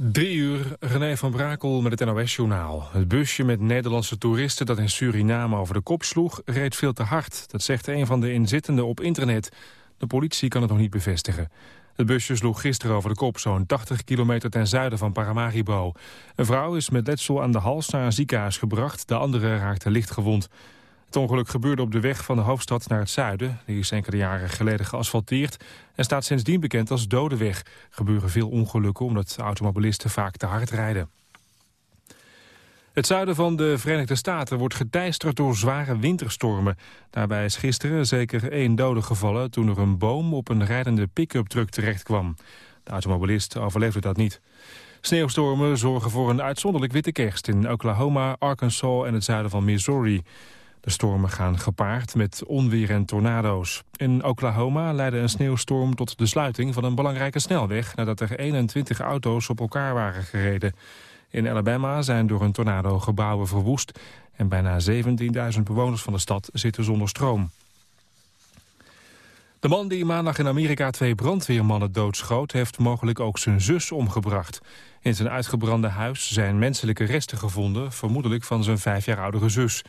Drie uur, René van Brakel met het NOS-journaal. Het busje met Nederlandse toeristen dat in Suriname over de kop sloeg... reed veel te hard. Dat zegt een van de inzittenden op internet. De politie kan het nog niet bevestigen. Het busje sloeg gisteren over de kop, zo'n 80 kilometer ten zuiden van Paramaribo. Een vrouw is met letsel aan de hals naar een ziekenhuis gebracht. De andere raakte licht gewond. Het ongeluk gebeurde op de weg van de hoofdstad naar het zuiden. Die is enkele jaren geleden geasfalteerd en staat sindsdien bekend als dode. Er gebeuren veel ongelukken omdat automobilisten vaak te hard rijden. Het zuiden van de Verenigde Staten wordt geteisterd door zware winterstormen. Daarbij is gisteren zeker één dode gevallen toen er een boom op een rijdende pick-up truck terecht kwam. De automobilist overleefde dat niet. Sneeuwstormen zorgen voor een uitzonderlijk witte kerst in Oklahoma, Arkansas en het zuiden van Missouri. De stormen gaan gepaard met onweer en tornado's. In Oklahoma leidde een sneeuwstorm tot de sluiting van een belangrijke snelweg... nadat er 21 auto's op elkaar waren gereden. In Alabama zijn door een tornado gebouwen verwoest... en bijna 17.000 bewoners van de stad zitten zonder stroom. De man die maandag in Amerika twee brandweermannen doodschoot... heeft mogelijk ook zijn zus omgebracht. In zijn uitgebrande huis zijn menselijke resten gevonden... vermoedelijk van zijn vijf jaar oudere zus.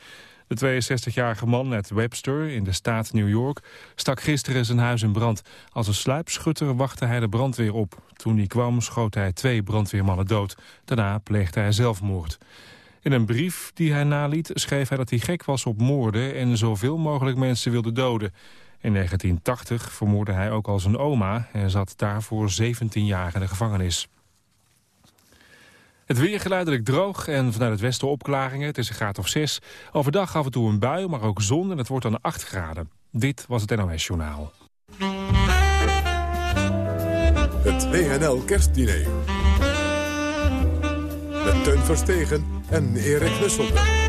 De 62-jarige man uit Webster in de staat New York stak gisteren zijn huis in brand. Als een sluipschutter wachtte hij de brandweer op. Toen hij kwam schoot hij twee brandweermannen dood. Daarna pleegde hij zelfmoord. In een brief die hij naliet schreef hij dat hij gek was op moorden... en zoveel mogelijk mensen wilde doden. In 1980 vermoordde hij ook al zijn oma... en zat daarvoor 17 jaar in de gevangenis. Het weer geleidelijk droog en vanuit het westen opklaringen. Het is een graad of 6. Overdag af en toe een bui, maar ook zon en het wordt dan 8 graden. Dit was het NOS Journaal. Het WNL Kerstdiner. Met Teun Verstegen en Erik Nusselder.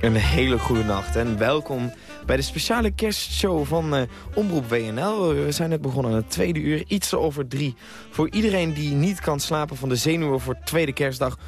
Een hele goede nacht en welkom bij de speciale kerstshow van uh, Omroep WNL. We zijn net begonnen aan het tweede uur, iets over drie. Voor iedereen die niet kan slapen van de zenuwen voor tweede kerstdag...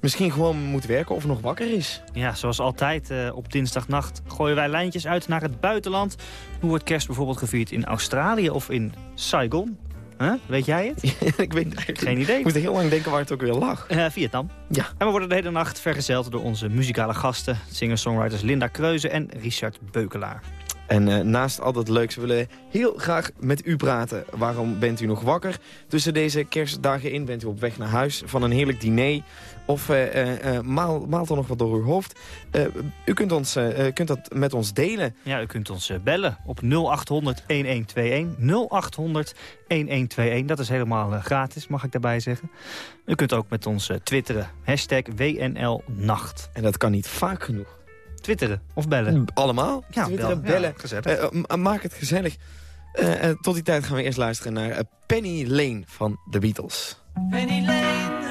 misschien gewoon moet werken of nog wakker is. Ja, zoals altijd uh, op dinsdagnacht gooien wij lijntjes uit naar het buitenland. Hoe wordt kerst bijvoorbeeld gevierd in Australië of in Saigon? Huh? Weet jij het? ik weet Geen idee. Ik moet heel lang denken waar het ook weer lag. Uh, Vietnam. Ja. En we worden de hele nacht vergezeld door onze muzikale gasten... singer-songwriters Linda Kreuze en Richard Beukelaar. En uh, naast al dat leuks willen we heel graag met u praten. Waarom bent u nog wakker? Tussen deze kerstdagen in bent u op weg naar huis van een heerlijk diner... of uh, uh, maal, maalt er nog wat door uw hoofd. u kunt, ons, kunt dat met ons delen. Ja, u kunt ons bellen op 0800-1121. 0800-1121, dat is helemaal gratis, mag ik daarbij zeggen. U kunt ook met ons twitteren, hashtag WNLNacht. En dat kan niet vaak genoeg. Twitteren of bellen? Allemaal? Ja, Twitteren, bellen. Ja, gezellig. Uh, maak het gezellig. Uh, tot die tijd gaan we eerst luisteren naar Penny Lane van The Beatles. Penny Lane,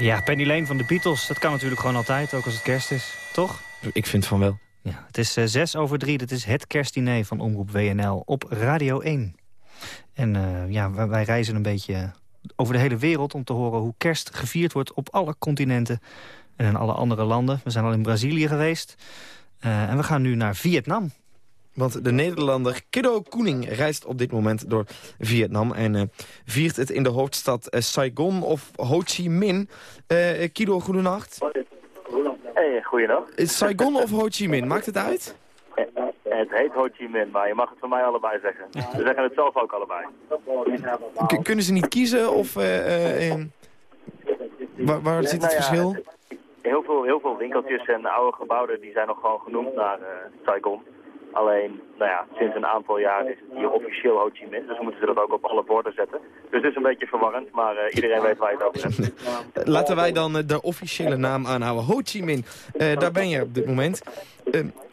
Ja, Penny Lane van de Beatles. Dat kan natuurlijk gewoon altijd, ook als het kerst is. Toch? Ik vind van wel. Ja, het is eh, zes over drie. Dit is het kerstdiner van Omroep WNL op Radio 1. En eh, ja, wij, wij reizen een beetje over de hele wereld om te horen hoe kerst gevierd wordt op alle continenten en in alle andere landen. We zijn al in Brazilië geweest. Eh, en we gaan nu naar Vietnam. Want de Nederlander Kiddo Koening reist op dit moment door Vietnam... en eh, viert het in de hoofdstad eh, Saigon of Ho Chi Minh. Eh Kiddo, goedenacht. Hey, goeiedag. Is Saigon of Ho Chi Minh, maakt het uit? Het heet Ho Chi Minh, maar je mag het van mij allebei zeggen. We zeggen het zelf ook allebei. K- kunnen ze niet kiezen of... waar waar zit het Nou ja, verschil? Heel veel, heel veel winkeltjes en oude gebouwen die zijn nog gewoon genoemd naar Saigon. Alleen, nou ja, sinds een aantal jaar is het hier officieel Ho Chi Minh, dus moeten ze dat ook op alle borden zetten. Dus het is een beetje verwarrend, maar eh, iedereen weet waar je het over hebt. Laten wij dan eh, de officiële naam aanhouden. Ho Chi Minh, Eh, daar ben je op dit moment.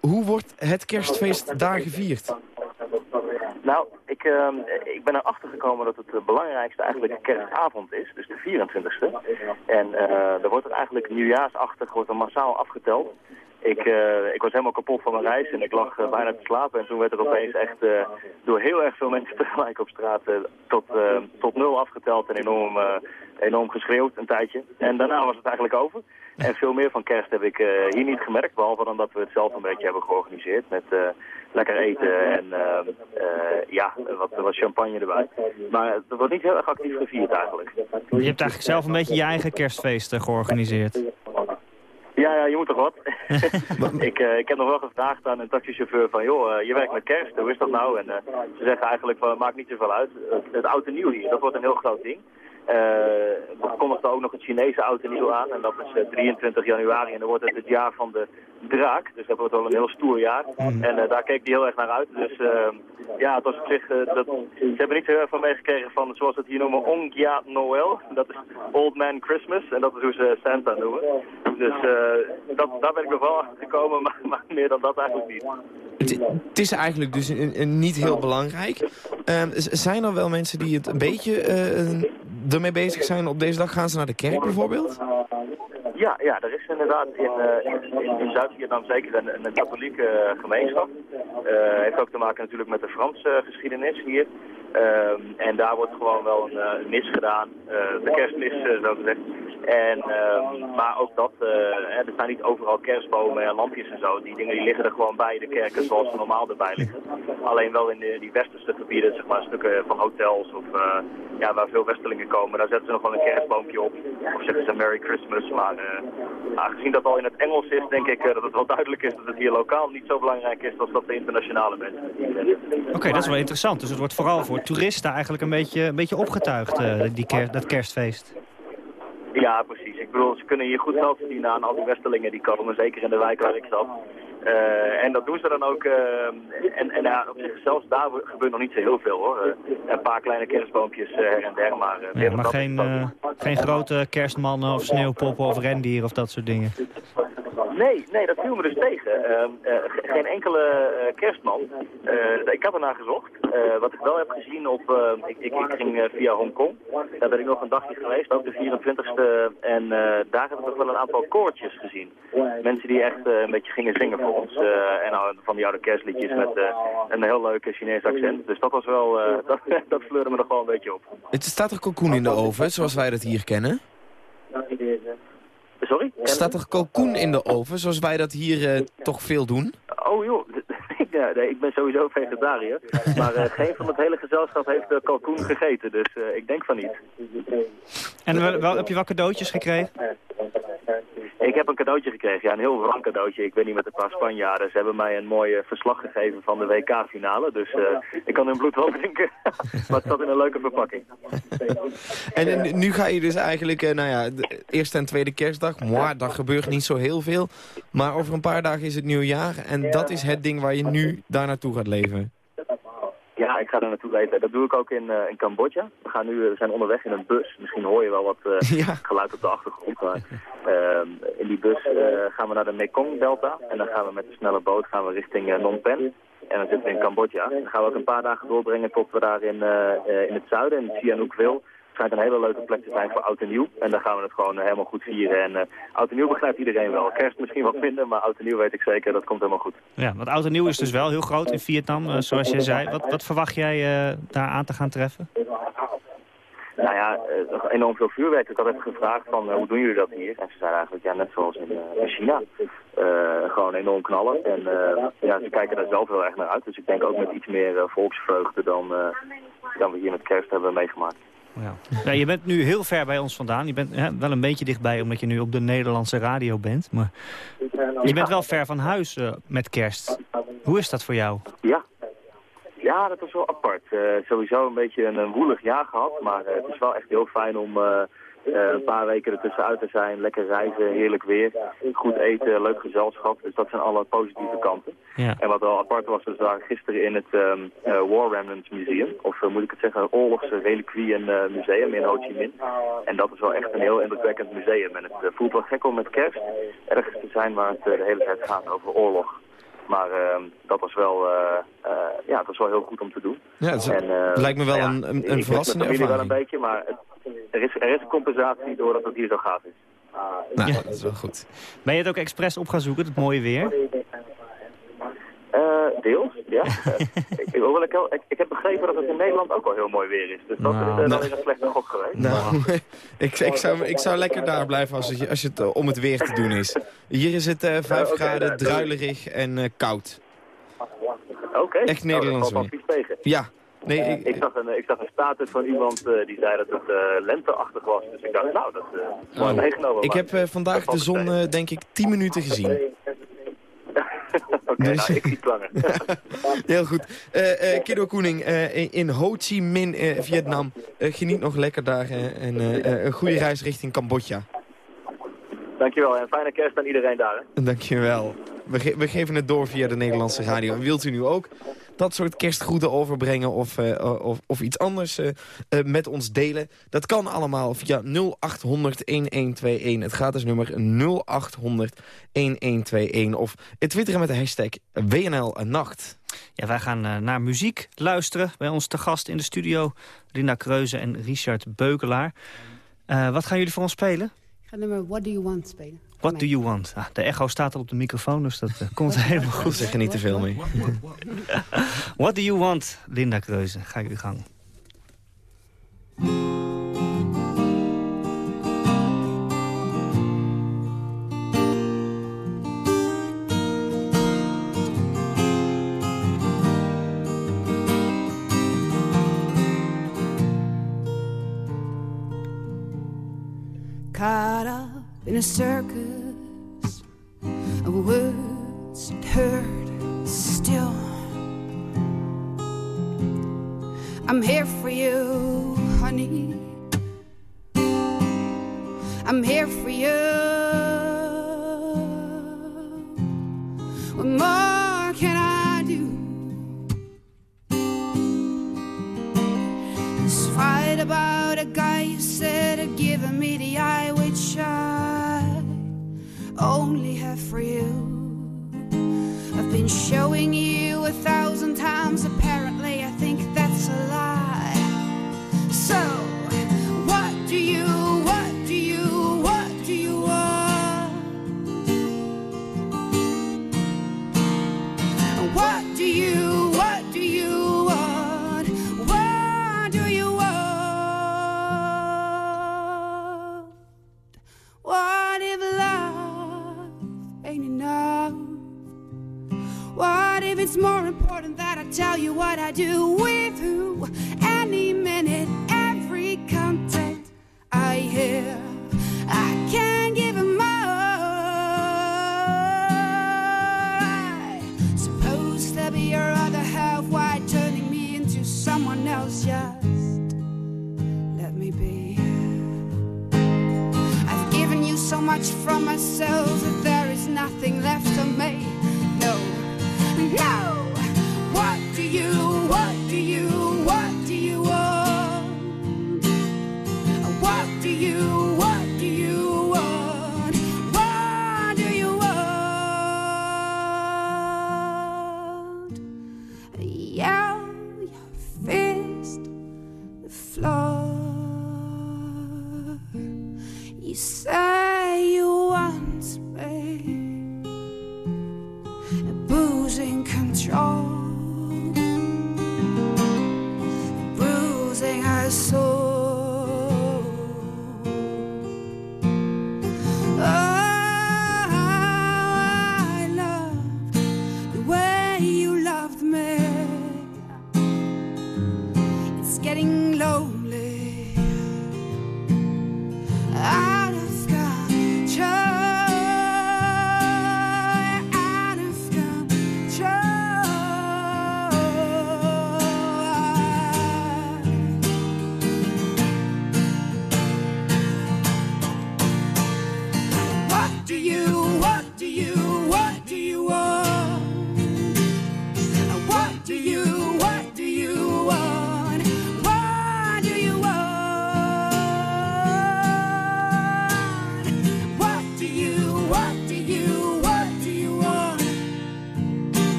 Hoe wordt het kerstfeest daar gevierd? Nou, ik, ehm, ik ben erachter gekomen dat het belangrijkste eigenlijk kerstavond is, dus de 24e. En eh, er wordt er eigenlijk nieuwjaarsachtig wordt er massaal afgeteld. Ik, eh, ik was helemaal kapot van mijn reis en ik lag eh, bijna te slapen. En toen werd er opeens echt eh, door heel erg veel mensen tegelijk op straat tot, tot nul afgeteld en enorm, enorm geschreeuwd een tijdje. En daarna was het eigenlijk over. En veel meer van kerst heb ik hier niet gemerkt, behalve dan dat we het zelf een beetje hebben georganiseerd met lekker eten en ja, wat, wat champagne erbij. Maar het wordt niet heel erg actief gevierd eigenlijk. Je hebt eigenlijk zelf een beetje je eigen kerstfeest georganiseerd. Ja, ja, je moet toch wat? ik, eh, ik heb nog wel gevraagd aan een taxichauffeur van, joh, eh, je werkt met kerst, hoe is dat nou? En eh, ze zeggen eigenlijk van, maakt niet zoveel uit. Het, het oud en nieuw hier, dat wordt een heel groot ding. Eh er komt er ook nog het Chinese oud en nieuw aan. En dat is eh, 23 januari en dan wordt het het jaar van de draak. Dus dat wordt wel een heel stoer jaar. En eh, daar keek hij heel erg naar uit. Dus eh, ja, het was op zich, eh, dat, ze hebben niet zo heel erg van meegekregen van, zoals het hier noemen, Ongya Noel. Dat is Old Man Christmas. En dat is hoe ze Santa noemen. Dus eh, dat, daar ben ik nog wel achter gekomen, maar, maar meer dan dat eigenlijk niet. Het, het is eigenlijk dus een, een niet heel belangrijk. Z- zijn er wel mensen die het een beetje eh, ermee bezig zijn op deze dag? Gaan ze naar de kerk bijvoorbeeld? Ja, ja, er is inderdaad in, eh, in, in Zuid-Vietnam zeker een, een katholieke eh, gemeenschap. Eh heeft ook te maken natuurlijk met de Franse eh, geschiedenis hier. Ehm, en daar wordt gewoon wel een eh, mis gedaan, eh, de kerstmis eh, zo gezegd. En, ehm, maar ook dat, eh, er staan niet overal kerstbomen en lampjes en zo. Die dingen die liggen er gewoon bij de kerken zoals ze normaal erbij liggen. Alleen wel in de, die westerse gebieden, zeg maar stukken van hotels of ja, waar veel westerlingen komen. Daar zetten ze nog wel een kerstboompje op. Of zeggen ze Merry Christmas. Maar aangezien dat al in het Engels is, denk ik dat het wel duidelijk is dat het hier lokaal niet zo belangrijk is als dat de internationale mensen. Oké, dat is wel interessant. Dus het wordt vooral voor toeristen eigenlijk een beetje, een beetje opgetuigd, eh, die ker dat kerstfeest. Ja, precies. Ik bedoel, ze kunnen hier goed geld verdienen aan al die westerlingen die komen, zeker in de wijk waar ik zat. Eh, en dat doen ze dan ook. eh, en en ja, op zich, zelfs daar gebeurt nog niet zo heel veel hoor. Een paar kleine kerstboompjes her en der, maar... Ja, maar geen, geen grote kerstmannen of sneeuwpoppen of rendieren of dat soort dingen. Nee, nee, dat viel me dus tegen. Ehm, eh, ge- geen enkele eh, kerstman. Eh, ik had ernaar gezocht. Wat ik wel heb gezien op... ik, ik, ging via Hongkong. Daar ben ik nog een dagje geweest, ook de 24ste. En daar heb ik nog wel een aantal koortjes gezien. Mensen die echt een beetje gingen zingen voor ons. En van die oude kerstliedjes met een heel leuk Chinees accent. Dus dat was wel... dat, dat fleurde me nog wel een beetje op. Het staat er kalkoen in de oven, zoals wij dat hier kennen? Sorry? Staat er kalkoen in de oven, zoals wij dat hier eh, toch veel doen? Oh joh, ja, nee, ik ben sowieso vegetariër. Maar eh, geen van het hele gezelschap heeft uh, kalkoen gegeten, dus eh, ik denk van niet. En wel, wel- heb je wel cadeautjes gekregen? Ik heb een cadeautje gekregen, ja, een heel wrang cadeautje. Ik weet niet met een paar Spanjaarden. Ze hebben mij een mooi verslag gegeven van de WK-finale. Dus eh, ik kan hun bloed wel drinken. maar het zat in een leuke verpakking. En nu ga je dus eigenlijk, eh, nou ja, de eerste en tweede kerstdag. Moi, daar gebeurt niet zo heel veel. Maar over een paar dagen is het nieuwjaar. En dat is het ding waar je nu daar naartoe gaat leven. Ja, ik ga er naartoe leven. Dat doe ik ook in, eh, in Cambodja. We, gaan nu, eh, we zijn onderweg in een bus. Misschien hoor je wel wat eh, Ja. geluid op de achtergrond. Maar, ehm, in die bus gaan we naar de Mekong-delta. En dan gaan we met een snelle boot gaan we richting Phnom Penh. En dan zitten we in Cambodja. Dan gaan we ook een paar dagen doorbrengen tot we daar in, in het zuiden, in Sihanoukville, schijnt een hele leuke plek te zijn voor oud en nieuw. En daar gaan we het gewoon eh, helemaal goed vieren. En eh, oud en nieuw begrijpt iedereen wel. Kerst misschien wat minder, maar oud en nieuw weet ik zeker, dat komt helemaal goed. Ja, want oud en nieuw is dus wel heel groot in Vietnam, eh, zoals je zei. Wat, wat verwacht jij daar aan te gaan treffen? Nou ja, enorm veel vuurwerk. Ik had even gevraagd van, hoe doen jullie dat hier? En ze zeiden eigenlijk, ja, net zoals in, in China. Gewoon enorm knallen. En ja, ze kijken daar zelf heel erg naar uit. Dus ik denk ook met iets meer volksvreugde dan, dan we hier met kerst hebben meegemaakt. Ja. Ja, je bent nu heel ver bij ons vandaan. Je bent wel een beetje dichtbij, omdat je nu op de Nederlandse radio bent. Maar je bent wel ver van huis eh, met kerst. Hoe is dat voor jou? Ja. Ja, dat was wel apart. Eh, sowieso een beetje een, woelig jaar gehad, maar eh, het is wel echt heel fijn om een paar weken ertussenuit te zijn. Lekker reizen, heerlijk weer, goed eten, leuk gezelschap. Dus dat zijn alle positieve kanten. Ja. En wat wel apart was, we waren gisteren in het ehm, eh, War Remnants Museum. Of eh, moet ik het zeggen, oorlogse reliquieën eh, museum in Ho Chi Minh. En dat is wel echt een heel indrukwekkend museum. En het eh, voelt wel gek om met kerst ergens te zijn waar het eh, de hele tijd gaat over oorlog. Maar ehm, dat was wel, eh, eh, ja, het was wel heel goed om te doen. Ja, het is- En, eh, het lijkt me wel nou een, ja, een, ik een mijn familie wel een ervaring. beetje, maar het- er, is, er is een compensatie doordat het hier zo gaaf is. Nou, Ja. dat is wel goed. Ben je het ook expres op gaan zoeken, het mooie weer? Eh, deels, ja. Ik, ik, ik, ik heb begrepen dat het in Nederland ook wel heel mooi weer is. Dus dat Nou. is uh, Nou. een slechte gok geweest. Nou, ik, ik, zou, ik zou lekker daar blijven als het, als het eh, om het weer te doen is. Hier is het eh 5 oké, graden, daar- druilerig en koud. Oké. Echt Nou, Nederlands valt weer. Ja, nee, ik, Ik zag, een, ik zag een status van iemand die zei dat het eh, lenteachtig was. Dus ik dacht, nou, dat is uh, mooi Oh. meegenomen. ik heb vandaag de zon denk ik 10 minuten gezien. Oké, Dus- nou, ik iets langer. Heel goed. Eh eh Kiddo Koening, eh, in- Ho Chi Minh, eh, Vietnam. Eh, geniet nog lekker daar eh, en eh, eh, een goede reis richting Cambodja. Dankjewel en fijne kerst aan iedereen daar. Hè. Dankjewel. We, ge- we geven het door via de Nederlandse radio. En wilt u nu ook dat soort kerstgroeten overbrengen of, eh, of, of iets anders eh, eh, met ons delen? Dat kan allemaal via 0800-1121. Het gratis nummer 0800-1121. Of twitteren met de hashtag WNL Nacht. Ja, wij gaan naar muziek luisteren. Bij ons te gast in de studio, Linda Kreuze en Richard Beukelaar. Eh, wat gaan jullie voor ons spelen? Ik ga nummer What Do You Want spelen. What do you want? Ah, de echo staat al op de microfoon, dus dat eh, komt helemaal Goed, zeg er niet te veel mee. What do you want, Linda Kreuze? Ga jullie gang. Caught up in a circus of words that hurt still. I'm here for you, honey. I'm here for you. What more can I do? This fight about a guy you said had given me the eye, which I only have for you. I've been showing you a thousand times, apparently, I think that's a lie.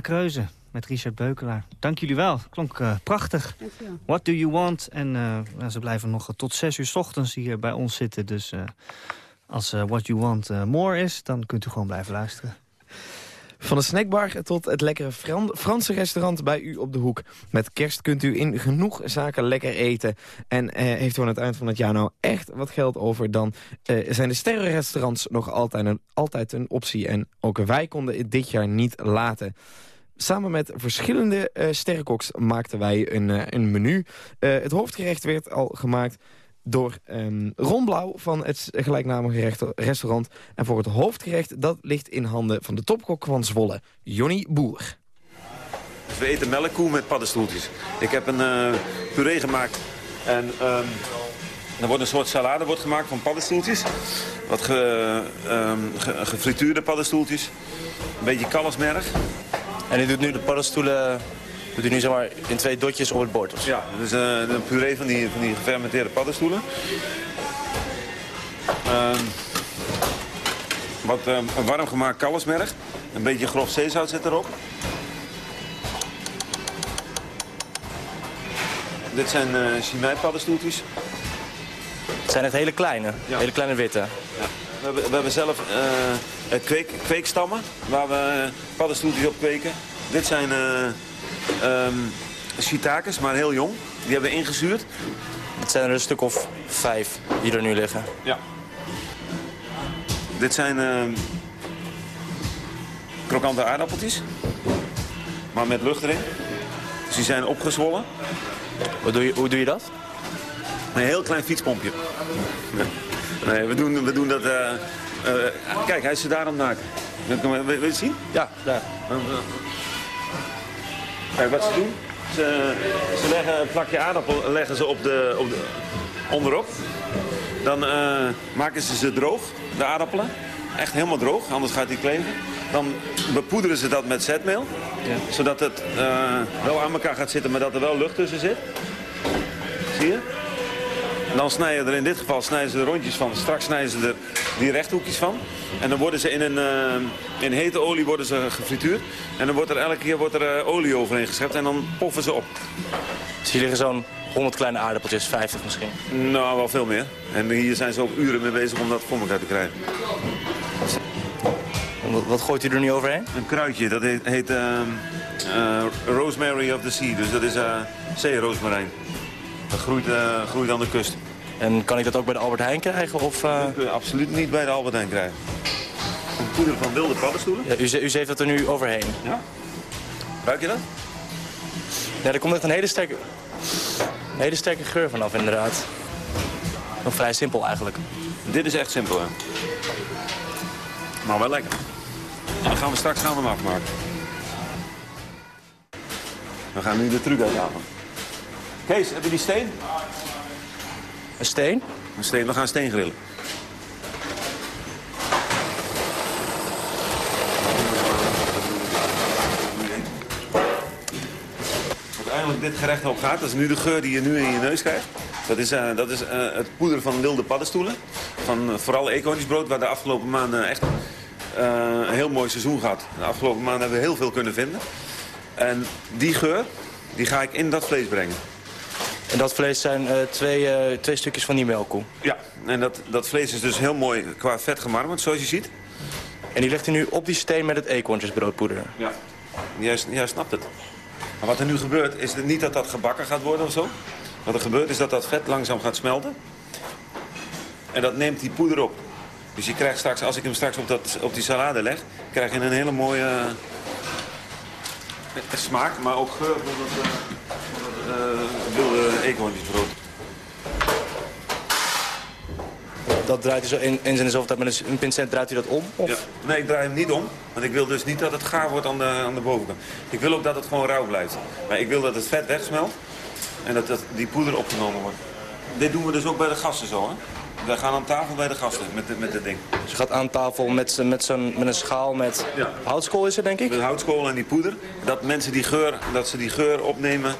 Kreuze met Richard Beukelaar. Dank jullie wel. Klonk eh, prachtig. What do you want? En eh, ze blijven nog tot zes uur 's ochtends hier bij ons zitten. Dus eh, als eh, What you want eh, more is, dan kunt u gewoon blijven luisteren. Van de snackbar tot het lekkere Fran- Franse restaurant bij u op de hoek. Met kerst kunt u in genoeg zaken lekker eten. En eh, heeft u aan het eind van het jaar nou echt wat geld over... dan eh, zijn de sterrenrestaurants nog altijd een, altijd een optie. En ook wij konden het dit jaar niet laten. Samen met verschillende eh maakten wij een, eh, een menu. Eh, het hoofdgerecht werd al gemaakt door ehm Ron Blauw van het gelijknamige restaurant. En voor het hoofdgerecht, dat ligt in handen van de topkok van Zwolle, Jonny Boer. We eten melkkoe met paddenstoeltjes. Ik heb een eh, puree gemaakt en ehm er wordt een soort salade wordt gemaakt van paddenstoeltjes. Wat ge, ehm, ge- gefrituurde paddenstoeltjes. Een beetje kalfsmerg. En u doet nu de paddenstoelen doet u nu zeg maar in twee dotjes op het bord. of zo? Ja, dus eh, een puree van die, van die gefermenteerde paddenstoelen. Ehm, wat ehm, warm gemaakt kalfsmerg. Een beetje grof zeezout zit erop. Dit zijn eh chimay paddenstoeltjes. Het zijn echt hele kleine, Ja. hele kleine witte. We hebben, we hebben zelf eh, eh, kweek, kweekstammen waar we eh, paddenstoeltjes op kweken. Dit zijn eh shiitakes, maar heel jong. Die hebben we ingezuurd. Het zijn er een stuk of vijf die er nu liggen. Ja. Dit zijn ehm, krokante aardappeltjes. Maar met lucht erin. Dus die zijn opgezwollen. Hoe doe je, hoe doe je dat? Een heel klein fietspompje. Nee, we doen, we doen dat... eh, eh, kijk, hij is er daarom naakt. Wil je het zien? Ja, daar. Kijk, wat ze doen, ze, ze leggen een plakje aardappel leggen ze op de, op de, onderop. Dan eh, maken ze ze droog, de aardappelen. Echt helemaal droog, anders gaat die kleven. Dan bepoederen ze dat met zetmeel. Zodat het eh, wel aan elkaar gaat zitten, maar dat er wel lucht tussen zit. Zie je? Dan snijden er in dit geval snijden ze er rondjes van. Straks snijden ze er die rechthoekjes van. En dan worden ze in een eh, in hete olie worden ze gefrituurd. En dan wordt er elke keer wordt er, eh, olie overheen geschept en dan poffen ze op. Dus hier liggen zo'n 100 kleine aardappeltjes, 50 misschien. Nou, wel veel meer. En hier zijn ze ook uren mee bezig om dat voor elkaar te krijgen. En Wat, gooit u er nu overheen? Een kruidje, dat heet, heet ehm, eh, Rosemary of the Sea. Dus dat is uh, zeeroosmarijn. Dat groeit, groeit aan de kust. En kan ik dat ook bij de Albert Heijn krijgen? Of, Dat kun je absoluut niet bij de Albert Heijn krijgen. Een poeder van wilde paddenstoelen. ja, u, u zeeft dat er nu overheen. Ja. Ruik je dat? Ja, er komt echt een hele sterke, een hele sterke geur vanaf inderdaad. Nog vrij simpel eigenlijk. Dit is echt simpel, hè. Maar wel lekker. En dan gaan we straks gaan we hem afmaken. We gaan nu de truc uithalen. Kees, heb je die steen? Een steen? Een steen, we gaan steen grillen. uiteindelijk dit gerecht op gaat. Dat is nu de geur die je nu in je neus krijgt. Dat is, eh, dat is eh, het poeder van wilde paddenstoelen. Van eh, vooral eekhoornsbrood, waar de afgelopen maanden echt eh, een heel mooi seizoen gehad. De afgelopen maanden hebben we heel veel kunnen vinden. En die geur, die ga ik in dat vlees brengen. En dat vlees zijn eh, twee, eh, twee stukjes van die melkkoe. Ja, en dat, dat vlees is dus heel mooi qua vet gemarmerd, zoals je ziet. En die legt u nu op die steen met het eekhoorntjesbroodpoeder. Ja. Jij, jij snapt het. Maar wat er nu gebeurt, is niet dat dat gebakken gaat worden of zo. Wat er gebeurt, is dat dat vet langzaam gaat smelten. En dat neemt die poeder op. Dus je krijgt straks, als ik hem straks op, dat, op die salade leg, krijg je een hele mooie smaak, maar ook geur van dat, eh, eh, wilde eekhoorntjesbrood. Dat draait u zo in, in zijn zoveel tijd met een, een pincet draait u dat om? Of? Ja. Nee, ik draai hem niet om. Want ik wil dus niet dat het gaar wordt aan de, aan de bovenkant. Ik wil ook dat het gewoon rauw blijft. Maar ik wil dat het vet wegsmelt. En dat, dat die poeder opgenomen wordt. Dit doen we dus ook bij de gasten zo, hè? Wij gaan aan tafel bij de gasten met, dit- met dit ding. Dus je gaat aan tafel met, met, zo'n met een schaal met Ja. houtskool is er denk ik? Met houtskool en die poeder. Dat mensen die geur, dat ze die geur opnemen.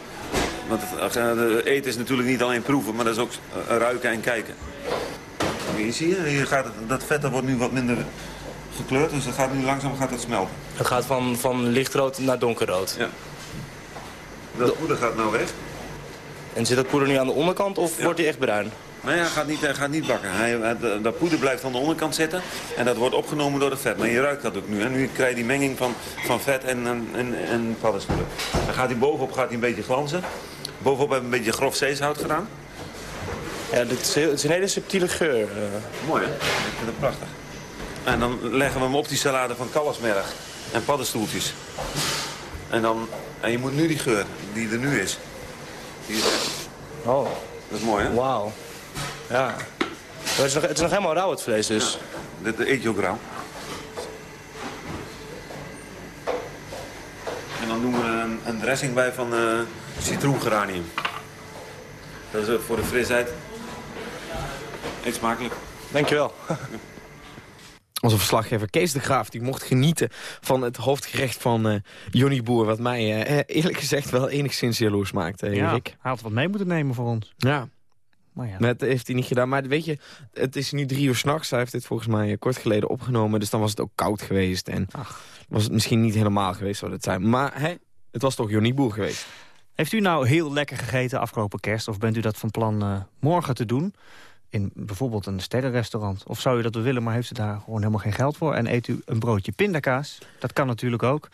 Want het, eh, eten is natuurlijk niet alleen proeven, maar dat is ook eh, ruiken en kijken. Hier zie je, hier gaat het, dat vet dat wordt nu wat minder gekleurd. Dus dat gaat nu langzaam gaat het smelten. Het gaat van, van lichtrood naar donkerrood. Ja. Dat poeder gaat nou weg. En zit dat poeder nu aan de onderkant of Ja. wordt die echt bruin? Nee, hij gaat niet, hij gaat niet bakken. Hij, hij- dat poeder blijft aan de onderkant zitten en dat wordt opgenomen door het vet. Maar je ruikt dat ook nu. En nu krijg je die menging van, van vet en, en, en, en paddenstoelen. Dan gaat hij bovenop gaat hij een beetje glanzen. Bovenop hebben we een beetje grof zeezout gedaan. Ja, dit is, heel- het is een hele subtiele geur. eh. Mooi hè? Ik vind het prachtig. En dan leggen we hem op die salade van kalfsmerg en paddenstoeltjes. En, dan, en je moet nu die geur die er nu is. Die is Oh, dat is mooi hè? wauw. Ja. Maar het, is nog, het is nog helemaal rauw het vlees dus. Dit eet je ook rauw. En dan doen we een, een dressing bij van eh citroengeranium. Dat is ook voor de frisheid. Eet smakelijk. Dankjewel. Onze verslaggever Kees de Graaf die mocht genieten van het hoofdgerecht van eh Johnny Boer. Wat mij eh, eerlijk gezegd wel enigszins jaloers maakt, eh, Ja, Erik. hij had wat mee moeten nemen voor ons. Ja, Maar ja. dat heeft hij niet gedaan. Maar weet je, het is nu drie uur s'nachts. Hij heeft dit volgens mij eh, kort geleden opgenomen. Dus dan was het ook koud geweest. En Ach. was het misschien niet helemaal geweest wat het zijn. Maar hè, het was toch Johnny Boer geweest. Heeft u nou heel lekker gegeten afgelopen kerst? Of bent u dat van plan eh, morgen te doen? In bijvoorbeeld een sterrenrestaurant. Of zou u dat willen, maar heeft u daar gewoon helemaal geen geld voor? En eet u een broodje pindakaas? Dat kan natuurlijk ook.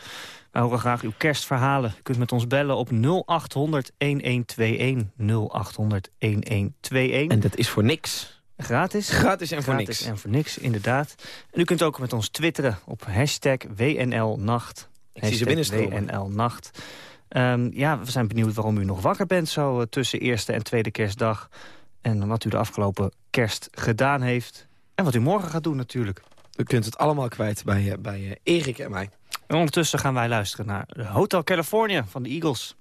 Wij horen graag uw kerstverhalen. U kunt met ons bellen op 0800 1121. 0800 1121. En dat is voor niks. Gratis. Gratis en voor Gratis niks. en voor niks, inderdaad. En u kunt ook met ons twitteren op hashtag WNLnacht. Ik zie ze. WNLnacht. Ehm, ja, we zijn benieuwd waarom u nog wakker bent... zo eh, tussen eerste en tweede kerstdag. En wat u de afgelopen kerst gedaan heeft. En wat u morgen gaat doen natuurlijk. U kunt het allemaal kwijt bij, eh, bij eh, Erik en mij. En ondertussen gaan wij luisteren naar Hotel California van de Eagles.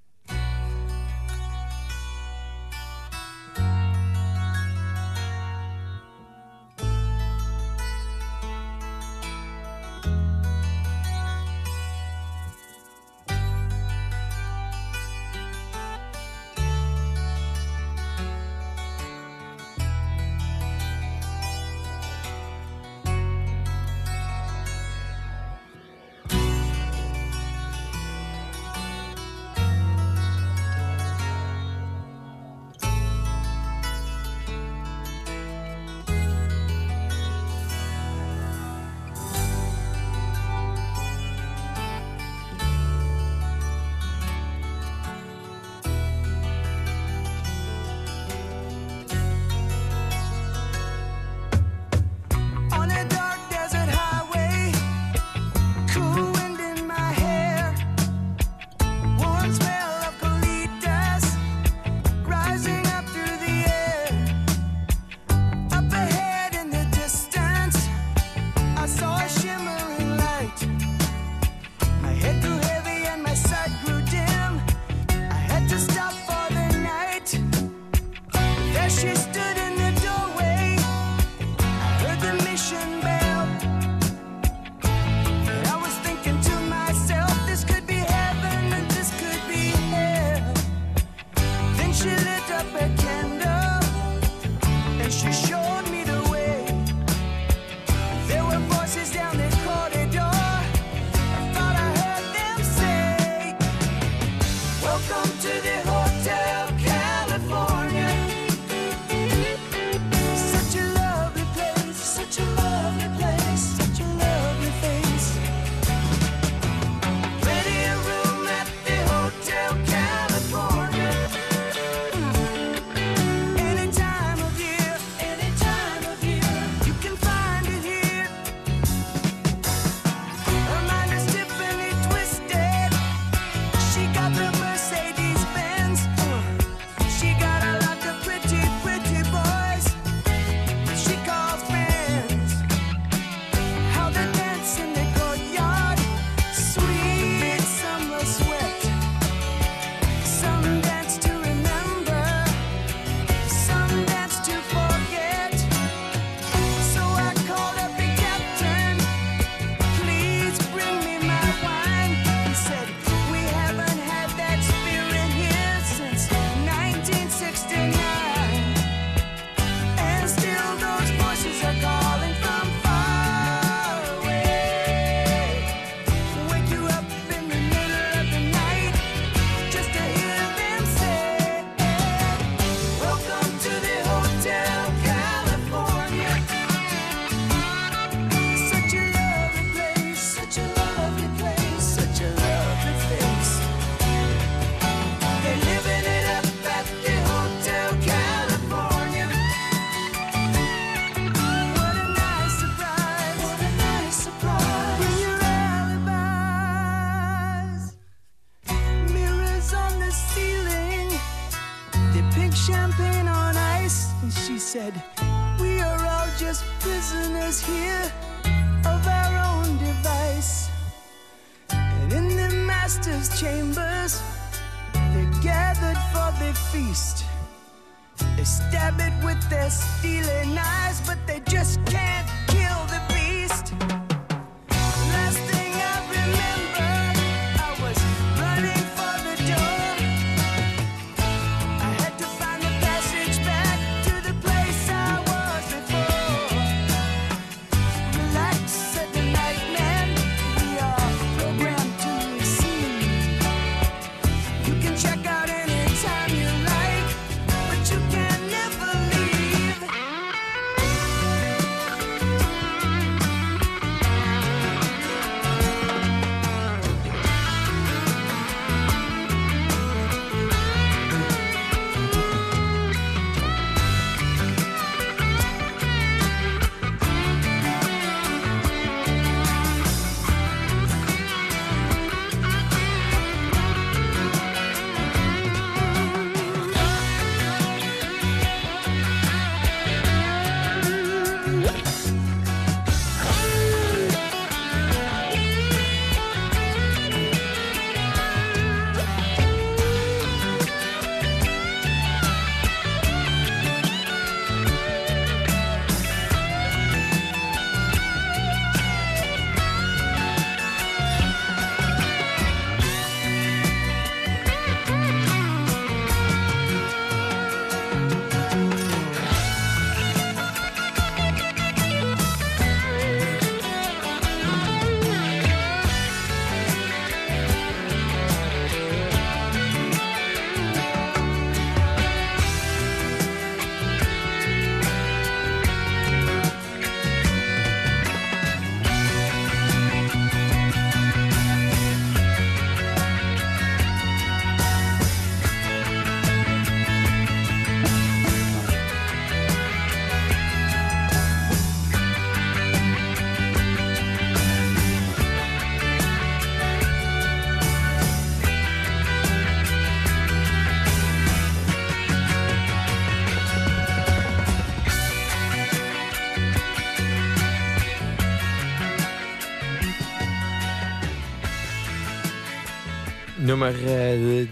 Nummer eh,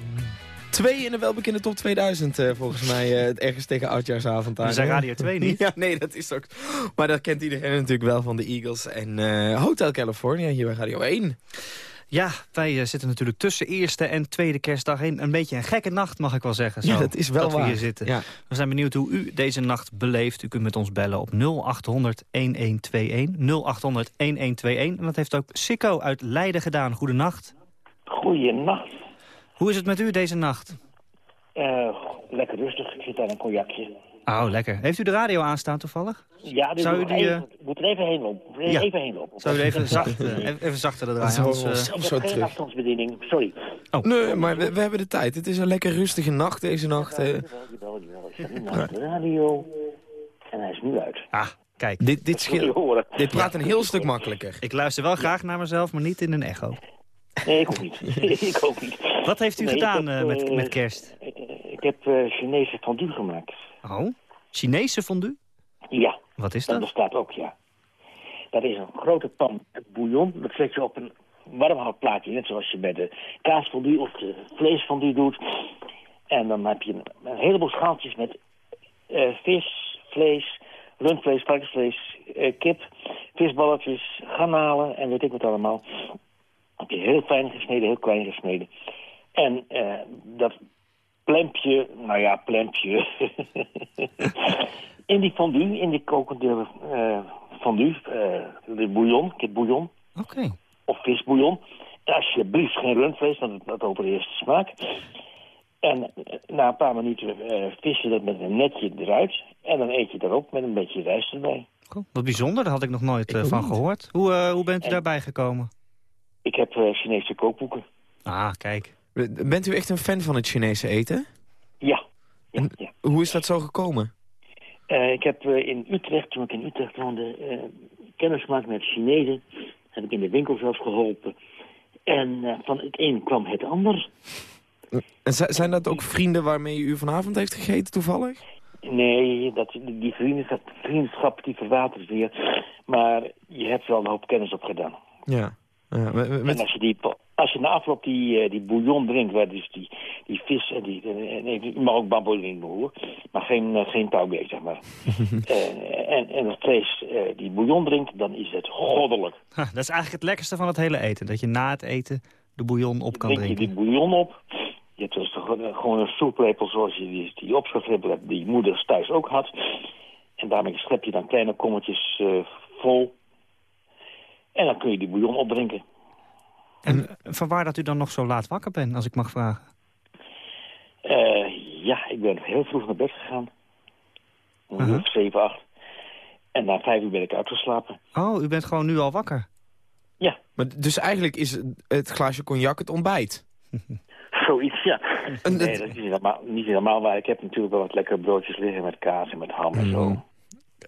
2 in de welbekende top 2000, eh, volgens mij. Eh, het ergens tegen oudjaarsavond aan. Dat Radio 2 niet? ja, nee, dat is ook... Maar dat kent iedereen natuurlijk wel van de Eagles en Hotel California hier bij Radio 1. Ja, wij zitten natuurlijk tussen eerste en tweede kerstdag in. Een beetje een gekke nacht, mag ik wel zeggen. Zo, ja, dat is wel waar. We, hier zitten. We zijn benieuwd hoe u deze nacht beleeft. U kunt met ons bellen op 0800-1121. 0800-1121. En dat heeft ook Sico uit Leiden gedaan. Goedenacht. Goeienacht. Hoe is het met u deze nacht? Eh, lekker rustig. Ik zit aan een cognacje. Oh, lekker. Heeft u de radio aanstaan toevallig? Ja, dus Zou u eh, die, moet er even heen lopen. Even heen lopen. Zou u even, zacht, eh, even, zachter draaien? Dus, geen afstandsbediening, sorry. Oh. Nee, maar we, we, hebben de tijd. Het is een lekker rustige nacht deze nacht. Ja, nu naar de radio en hij is nu uit. Ah. Kijk, dit, dit, dit praat een heel stuk makkelijker. Ik luister wel graag naar mezelf, maar niet in een echo. Nee, ik ook niet. ik ook niet. Wat heeft u Nee, gedaan heb, eh, met, eh, met kerst? Ik, ik heb eh, Chinese fondue gemaakt. Oh, Chinese fondue? Ja, Wat is dat dat? bestaat ook, ja. Dat is een grote pan met bouillon. Dat zet je op een warmhoutplaatje, net zoals je bij de kaasfondue of de vleesfondue doet. En dan heb je een, een heleboel schaaltjes met eh, vis, vlees, rundvlees, varkensvlees, eh, kip, visballetjes, garnalen en weet ik wat allemaal. Heb je heel fijn gesneden, heel klein gesneden. En eh, dat plempje, nou ja, plempje. in die fondue, in die kokende eh fondue, eh de bouillon, kipbouillon Oké. of visbouillon. En alsjeblieft geen rundvlees, want dat overheerst de smaak. En eh, na een paar minuten vis je dat met een netje eruit. En dan eet je daarop met een beetje rijst erbij. Cool. Wat bijzonder, daar had ik nog nooit van niet. gehoord. Hoe, hoe bent u En- daarbij gekomen? Ik heb eh, Chinese kookboeken. Ah, kijk. Bent u echt een fan van het Chinese eten? Ja. ja, En- ja. Hoe is dat zo gekomen? Eh, ik heb eh, in Utrecht, toen ik in Utrecht woonde, eh, kennis gemaakt met Chinezen. Heb ik in de winkel zelfs geholpen. En eh, van het een kwam het ander. En zi- zijn dat ook vrienden waarmee u vanavond heeft gegeten toevallig? Nee, dat, die vriendschap, vriendschap die verwatert weer. Maar je hebt wel een hoop kennis opgedaan. Ja. Ja met- met- En als je, die, als je na afloop die, eh, die bouillon drinkt, waar dus die, die vis en die... Nee, je mag ook bamboe drinken, hoor. Maar geen, eh, geen zeg maar. Eh, en, en het vlees eh, die bouillon drinkt, dan is het goddelijk. Ha, dat is eigenlijk het lekkerste van het hele eten. Dat je na het eten de bouillon op kan drink je die drinken. bouillon op. Je hebt dus gewoon een soeplepel zoals je die, die opschriftlepel hebt, die moeders thuis ook had. En daarmee schep je dan kleine kommetjes eh, vol. En dan kun je die bouillon opdrinken. En vanwaar dat u dan nog zo laat wakker bent, als ik mag vragen? Eh, ja, ik ben heel vroeg naar bed gegaan. Om Aha. uur of zeven, acht. En na vijf uur ben ik uitgeslapen. Oh, u bent gewoon nu al wakker. Ja, maar dus eigenlijk is het glaasje cognac het ontbijt. zoiets, ja. En Nee, dat is niet helemaal, niet helemaal waar. Ik heb natuurlijk wel wat lekkere broodjes liggen met kaas en met ham en zo. Mm.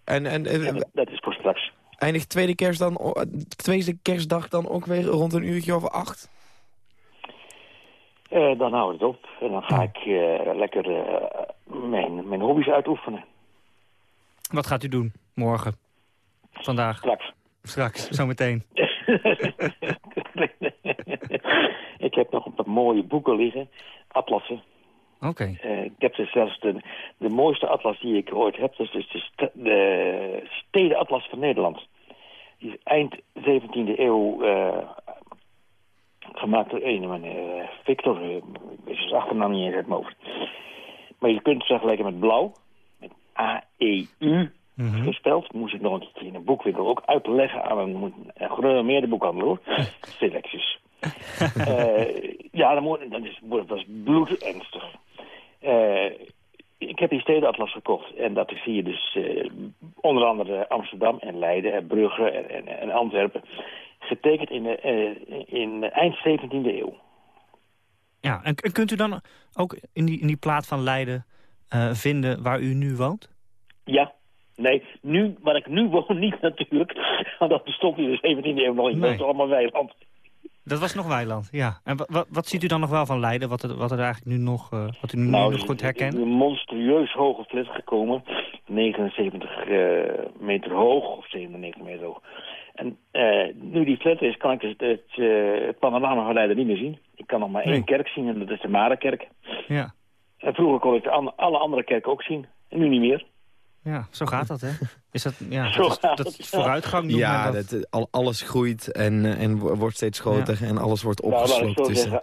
En, en, en En dat- dat is voor straks. Eindigt tweede, kerst dan, tweede kerstdag dan ook weer rond een uurtje of acht? Eh, dan houdt het op. En dan ga ik eh, lekker eh, mijn, mijn hobby's uitoefenen. Wat gaat u doen morgen? Vandaag? Straks. Straks, zometeen. ik heb nog een paar mooie boeken liggen. Atlassen. Oké. Eh, ik heb dus zelfs de, de mooiste atlas die ik ooit heb. Dat is dus de, st- de stedenatlas van Nederland. Die is eind 17e eeuw eh, gemaakt door een meneer Victor. eh, Ik weet zijn achternaam niet eens uit mijn hoofd. Maar je kunt het vergelijken met blauw. Met A-E-U Mhm. gespeld. Moest ik nog een keer in een boekwinkel ook uitleggen aan een, een gerenommeerde boekhandel hoor. Selecties. Eh, ja, dan moet, dat, is, dat is bloedernstig. Eh, ik heb die stedenatlas gekocht. En dat zie je dus eh, onder andere Amsterdam en Leiden en Brugge en, en, en Antwerpen. Getekend in, de, eh, in eind 17e eeuw. Ja, en, en kunt u dan ook in die, in die plaat van Leiden eh, vinden waar u nu woont? Ja, nee, nu, waar ik nu woon niet natuurlijk. Want dat bestond in de 17e eeuw nog niet. Nee. Dat is allemaal weiland. Dat was nog weiland, ja. En wa- wa- wat ziet u dan nog wel van Leiden? Wat er, wat er eigenlijk nu nog, eh, wat u nu Nou, nog goed herkent? Een monstrueus hoge flat gekomen. 79 eh, meter hoog, of 97 meter hoog. En eh, nu die flat is, kan ik dus het, eh, het panorama van Leiden niet meer zien. Ik kan nog maar Nee. één kerk zien en dat is de Marenkerk. Ja. En vroeger kon ik de an- alle andere kerken ook zien. En nu niet meer. ja, zo gaat dat, hè? Is dat, ja, dat, is, dat is vooruitgang Ja, dat. dat, eh, al, alles groeit en, eh, en wo- wordt steeds groter en alles wordt Nou, Dus, eh, zeggen.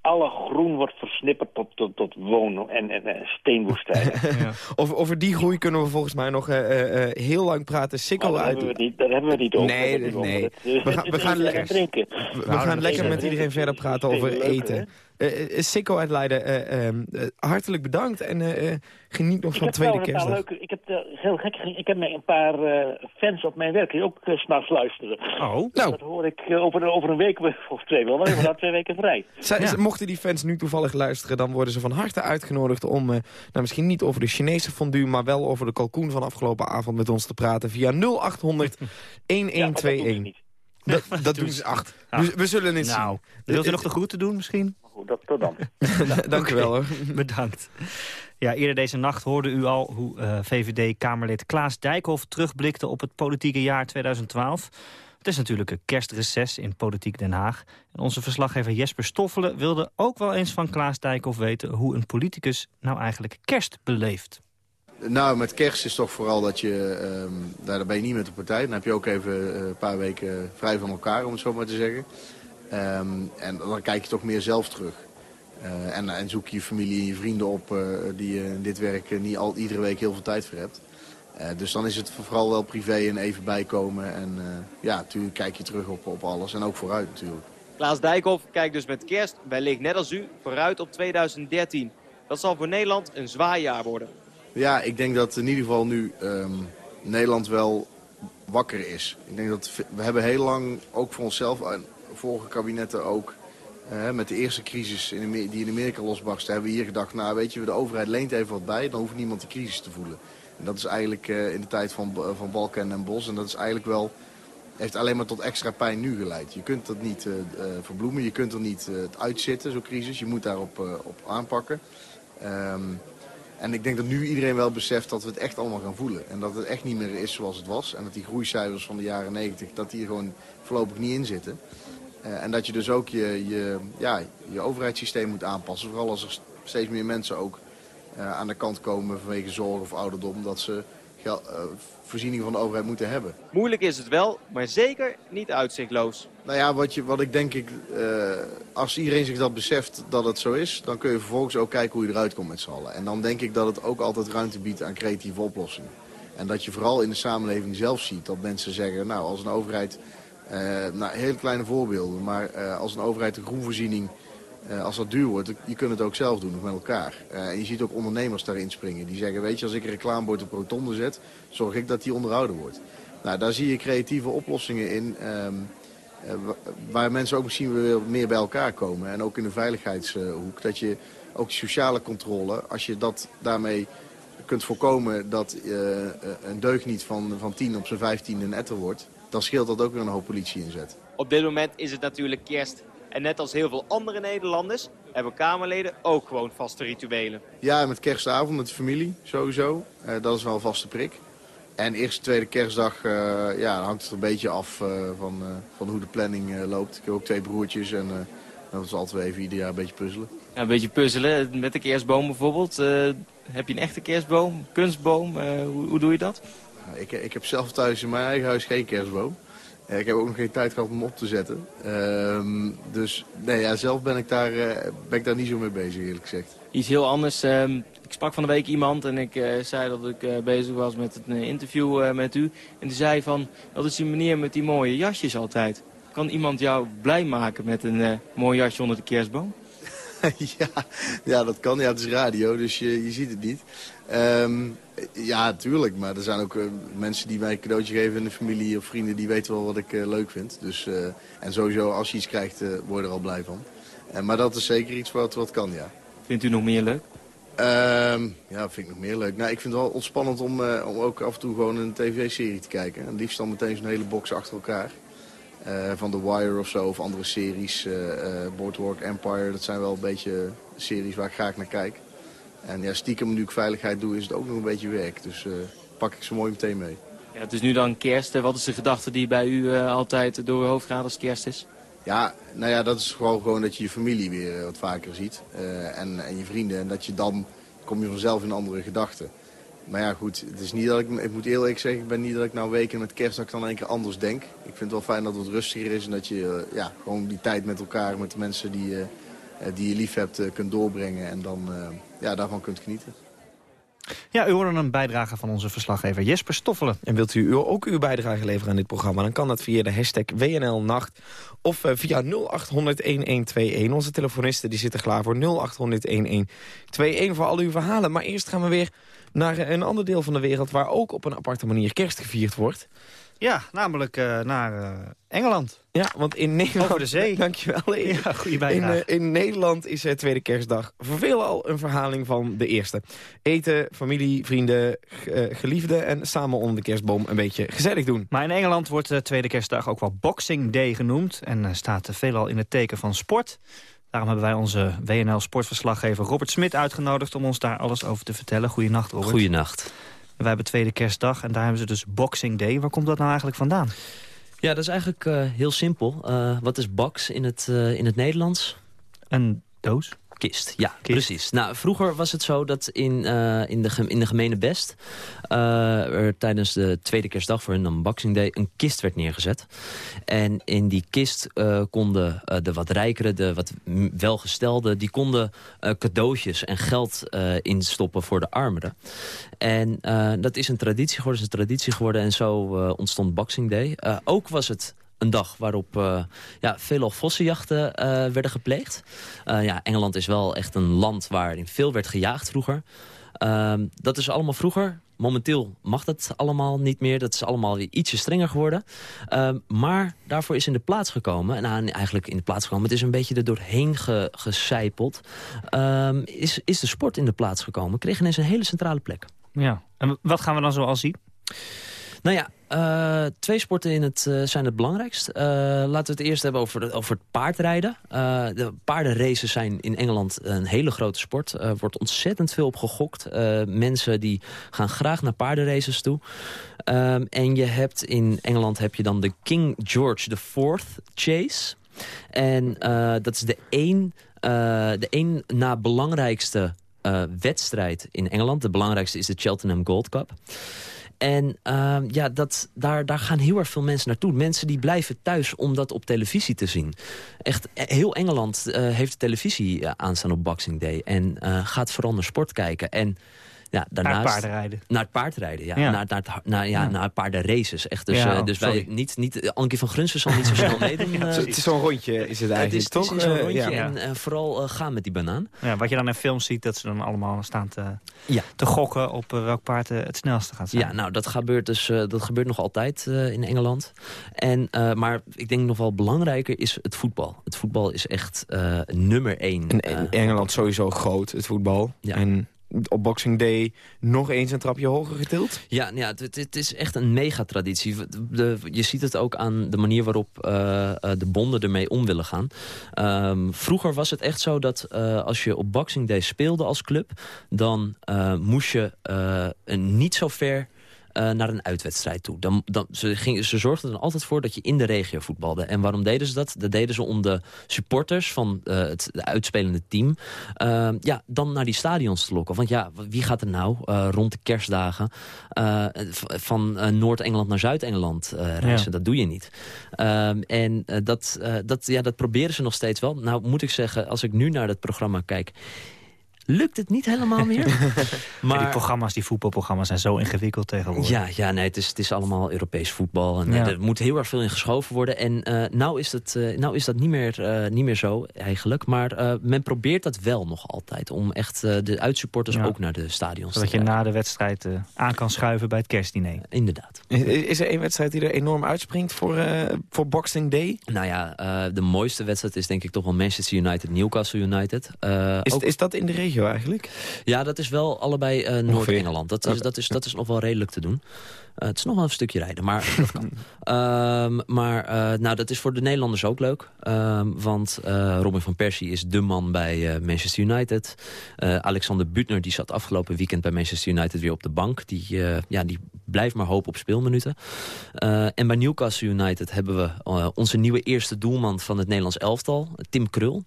Alle groen wordt versnipperd tot, tot, tot woon- en, en, en steenwoestijnen. Ja. over, over die groei kunnen we volgens mij nog eh, eh, eh, heel lang praten. Sikkel daar uit. hebben we niet, daar hebben we niet over. Nee, nee. over. We gaan- we lekker drinken. We, we Nou, gaan is lekker met iedereen verder praten over eten. Sikko uit Leiden, eh, ehm, eh, hartelijk bedankt en eh, eh, geniet nog Ik van heb tweede kerstdag. leuke... Ik heb eh, heel gek. Ik heb met een paar eh, fans op mijn werk die ook uh, s'nachts luisteren. Oh. Nou, Dat hoor ik eh, over, over een week of twee wel. Maar na twee weken vrij. zij- Ja. mochten die fans nu toevallig luisteren... dan worden ze van harte uitgenodigd om... eh, nou, misschien niet over de Chinese fondue... maar wel over de kalkoen van afgelopen avond met ons te praten... via 0800 Ja, maar dat doen ze 1121. niet. Dat, dat doen ze acht. We, we zullen het Nou, wilt u nog de groeten doen misschien? Goed, dat, tot dan. Dank u wel hoor. Bedankt. Ja, eerder deze nacht hoorde u al hoe eh, VVD-Kamerlid Klaas Dijkhoff terugblikte op het politieke jaar 2012. Het is natuurlijk een kerstreces in Politiek Den Haag. En onze verslaggever Jesper Stoffelen wilde ook wel eens van Klaas Dijkhoff weten... hoe een politicus nou eigenlijk kerst beleeft. Nou, met kerst is toch vooral dat je, ehm, daar ben je niet met de partij. Dan heb je ook even eh, een paar weken vrij van elkaar, om het zo maar te zeggen. Ehm, en dan kijk je toch meer zelf terug. Eh, en, en zoek je familie en je vrienden op eh, die je in dit werk eh, niet al, iedere week heel veel tijd voor hebt. Dus dan is het vooral wel privé en even bijkomen. En ja, natuurlijk kijk je terug op, op alles en ook vooruit natuurlijk. Klaas Dijkhoff kijkt dus met kerst, wellicht net als u, vooruit op 2013. Dat zal voor Nederland een zwaar jaar worden. Ja, ik denk dat in ieder geval nu ehm, Nederland wel wakker is. Ik denk dat we hebben heel lang, ook voor onszelf, vorige kabinetten ook, eh, met de eerste crisis in die in Amerika losbarstte, hebben we hier gedacht, nou weet je, de overheid leent even wat bij, dan hoeft niemand de crisis te voelen. En dat is eigenlijk eh, in de tijd van, Ba- van Balken en Bos en dat is eigenlijk wel, heeft alleen maar tot extra pijn nu geleid. Je kunt dat niet eh, eh, verbloemen, je kunt er niet eh, uitzitten, zo'n crisis. Je moet daarop eh, op aanpakken. Ehm, en ik denk dat nu iedereen wel beseft dat we het echt allemaal gaan voelen. En dat het echt niet meer is zoals het was. En dat die groeicijfers van de jaren 90, dat die er gewoon voorlopig niet in zitten. Eh, en dat je dus ook je, je, ja, je overheidssysteem moet aanpassen. Vooral als er steeds meer mensen ook eh, aan de kant komen vanwege zorg of ouderdom. Dat ze eh, voorzieningen van de overheid moeten hebben. Moeilijk is het wel, maar zeker niet uitzichtloos. Nou ja, wat, je, wat ik denk ik, als iedereen zich dat beseft dat het zo is, dan kun je vervolgens ook kijken hoe je eruit komt met z'n allen. En dan denk ik dat het ook altijd ruimte biedt aan creatieve oplossingen. En dat je vooral in de samenleving zelf ziet dat mensen zeggen, nou als een overheid, nou hele kleine voorbeelden, maar eh, als een overheid de groenvoorziening, eh, als dat duur wordt, je kunt het ook zelf doen, met elkaar. Eh, en je ziet ook ondernemers daarin springen, die zeggen, weet je, als ik een reclamebord op rotonde zet, zorg ik dat die onderhouden wordt. Nou, daar zie je creatieve oplossingen in. ehm, eh, wa- waar mensen ook misschien weer meer bij elkaar komen. En ook in de veiligheidshoek. Dat je ook sociale controle, als je dat daarmee kunt voorkomen dat eh, een deugniet van, van 10 op zijn 15 een etter wordt. Dan scheelt dat ook weer een hoop politie inzet. Op dit moment is het natuurlijk kerst. En net als heel veel andere Nederlanders hebben Kamerleden ook gewoon vaste rituelen. Ja, met kerstavond met de familie sowieso. Eh, dat is wel een vaste prik. En eerste, tweede kerstdag eh, ja, dan hangt het een beetje af eh, van, eh, van hoe de planning eh, loopt. Ik heb ook twee broertjes en eh, dat is altijd wel even ieder jaar een beetje puzzelen. Ja, een beetje puzzelen met de kerstboom bijvoorbeeld. Eh, heb je een echte kerstboom, kunstboom? Eh, hoe, hoe doe je dat? Nou, Ik, ik heb zelf thuis in mijn eigen huis geen kerstboom. Eh, Ik heb ook nog geen tijd gehad om hem op te zetten. Ehm, dus nee, ja, zelf ben ik, daar, eh, ben ik daar niet zo mee bezig, eerlijk gezegd. Iets heel anders. ehm, ik sprak van de week iemand en ik eh, zei dat ik bezig was met een interview met u. En die zei van, dat is die meneer met die mooie jasjes altijd. Kan iemand jou blij maken met een mooi jasje onder de kerstboom? ja, ja, dat kan. Ja, het is radio, dus je, je ziet het niet. Ehm, ja, tuurlijk. Maar er zijn ook eh, mensen die mij een cadeautje geven in de familie of vrienden. Die weten wel wat ik eh, leuk vind. Dus, eh, en sowieso, als je iets krijgt, word je er al blij van. Maar dat is zeker iets wat, wat kan, ja. Vindt u nog meer leuk? Ehm, ja, dat vind ik nog meer leuk. Nou, ik vind het wel ontspannend om, om ook af en toe gewoon een tv-serie te kijken. En liefst dan meteen zo'n hele box achter elkaar. Eh, van The Wire of zo, of andere series. eh, eh, Boardwalk Empire, dat zijn wel een beetje series waar ik graag naar kijk. En ja, stiekem nu ik veiligheid doe, is het ook nog een beetje werk. Dus pak ik ze mooi meteen mee. Ja, het is nu dan kerst. Wat is de gedachte die bij u altijd door uw hoofd gaat als kerst is? Ja, nou ja, dat is gewoon, gewoon dat je je familie weer wat vaker ziet. en, en je vrienden. En dat je dan, kom je vanzelf in andere gedachten. Maar ja, goed, het is niet dat ik, ik moet eerlijk zeggen, ik ben niet dat ik nou weken met kerst dat ik dan in één keer anders denk. Ik vind het wel fijn dat het rustiger is en dat je eh, ja, gewoon die tijd met elkaar, met de mensen die, eh, eh, die je lief hebt, kunt doorbrengen. En dan, eh, ja, daarvan kunt genieten. Ja, u hoorde een bijdrage van onze verslaggever Jesper Stoffelen. En wilt u ook uw bijdrage leveren aan dit programma... dan kan dat via de hashtag WNLNacht of via 0800-1121. Onze telefonisten die zitten klaar voor 0800-1121 voor al uw verhalen. Maar eerst gaan we weer naar eh, een ander deel van de wereld... waar ook op een aparte manier kerst gevierd wordt. Ja, namelijk eh, naar eh, Engeland. Ja, want in Nederland... Over de zee. Dankjewel. In, Ja, goede in, in Nederland is het tweede kerstdag voor veel al een verhaling van de eerste. Eten, familie, vrienden, geliefden en samen onder de kerstboom een beetje gezellig doen. Maar in Engeland wordt de tweede kerstdag ook wel Boxing Day genoemd... en staat veelal in het teken van sport. Daarom hebben wij onze WNL-sportverslaggever Robert Smit uitgenodigd... om ons daar alles over te vertellen. Goedenacht, Robert. Goedenacht. Wij hebben tweede kerstdag en daar hebben ze dus Boxing Day. Waar komt dat nou eigenlijk vandaan? Ja, dat is eigenlijk eh, heel simpel. Eh, wat is box in het, eh, in het Nederlands? Een doos? Kist, ja, precies. Nou, vroeger was het zo dat in, eh, in, de, in de gemene best... eh, er tijdens de tweede kerstdag voor hun dan Boxing Day... een kist werd neergezet. En in die kist eh, konden de wat rijkere, de wat welgestelden... die konden cadeautjes en geld instoppen voor de armeren. En dat is een traditie geworden, is een traditie geworden... en zo ontstond Boxing Day. Ook was het een dag waarop eh, ja, veelal vossenjachten eh, werden gepleegd. Eh, ja, Engeland is wel echt een land waarin veel werd gejaagd vroeger. Ehm, dat is allemaal vroeger. Momenteel mag dat allemaal niet meer. Dat is allemaal weer ietsje strenger geworden. Ehm, maar daarvoor is in de plaats gekomen... en nou, eigenlijk in de plaats gekomen... het is een beetje er doorheen ge, gecijpeld... ehm, is, is de sport in de plaats gekomen. Kreeg ineens een hele centrale plek. Ja. En wat gaan we dan zoal zien? Nou ja, eh, twee sporten in het, eh, zijn het belangrijkst. Eh, laten we het eerst hebben over, over het paardrijden. De paardenraces zijn in Engeland een hele grote sport. Er wordt ontzettend veel op gegokt. Mensen die gaan graag naar paardenraces toe. Ehm, en je hebt in Engeland heb je dan de King George IV Chase. En dat is de één, de één na belangrijkste wedstrijd in Engeland. De belangrijkste is de Cheltenham Gold Cup. En ehm, ja, dat, daar, daar gaan heel erg veel mensen naartoe. Mensen die blijven thuis om dat op televisie te zien. Echt, eh, heel Engeland eh, heeft televisie eh, aanstaan op Boxing Day. En gaat vooral naar sport kijken. En ja, daarnaast, paardenrijden. Naar het paardrijden, ja. Ja. Naar, naar, het, naar, ja, Ja. naar paardenraces. Echt, dus Ja, eh, oh, dus wij niet, niet, Ankie van Grunsen zal niet zo snel meedoen. eh. het is zo'n rondje, is het het eigenlijk, is, toch? Het is zo'n Eh, rondje ja. en eh, vooral eh, gaan met die banaan. Ja, wat je dan in films ziet, dat ze dan allemaal staan te, Ja. te gokken op eh, welk paard eh, het snelste gaat zijn. Ja, nou, dat gebeurt, dus, eh, dat gebeurt nog altijd eh, in Engeland. En, eh, maar ik denk nog wel belangrijker is het voetbal. Het voetbal is echt eh, nummer één. En eh, in Engeland sowieso groot, het voetbal. Ja. En op Boxing Day nog eens een trapje hoger getild. Ja, ja het, het- is echt een megatraditie. De, je ziet het ook aan de manier waarop eh, eh, de bonden ermee om willen gaan. Ehm, vroeger was het echt zo dat eh, als je op Boxing Day speelde als club... dan moest je niet zo ver eh, naar een uitwedstrijd toe. Dan, dan, ze, gingen, ze zorgden er altijd voor dat je in de regio voetbalde. En waarom deden ze dat? Dat deden ze om de supporters van eh, het de uitspelende team... eh, ja, dan naar die stadions te lokken. Want ja, wie gaat er nou rond de kerstdagen... van Noord-Engeland naar Zuid-Engeland reizen? Ja. Dat doe je niet. Ehm, en dat, dat, ja, dat proberen ze nog steeds wel. Nou moet ik zeggen, als ik nu naar dat programma kijk... lukt het niet helemaal meer. Maar die programma's, die voetbalprogramma's zijn zo ingewikkeld tegenwoordig. Ja, ja nee, het, is, het is allemaal Europees voetbal. En, Ja. eh, Er moet heel erg veel in geschoven worden. En eh, nou, is het, eh, nou is dat niet meer, eh, niet meer zo eigenlijk. Maar eh, men probeert dat wel nog altijd. Om echt eh, de uitsupporters Ja. ook naar de stadions Zodat te je krijgen. na de wedstrijd eh, aan kan schuiven bij het kerstdiner. Inderdaad. Is, is er één wedstrijd die er enorm uitspringt voor, eh, voor Boxing Day? Nou ja, eh, de mooiste wedstrijd is denk ik toch wel Manchester United, Newcastle United. Eh, Is, ook- is dat in de regio eigenlijk? Ja, dat is wel allebei eh, Noord-Engeland. Dat, is, dat, is, dat is nog wel redelijk te doen. Eh, het is nog wel een stukje rijden, maar dat kan. Ehm, maar eh, nou, dat is voor de Nederlanders ook leuk. Ehm, want Robin van Persie is de man bij Manchester United. Alexander Butner die zat afgelopen weekend bij Manchester United weer op de bank. Die, ja, die blijft maar hopen op speelminuten. En bij Newcastle United hebben we onze nieuwe eerste doelman van het Nederlands elftal, Tim Krul.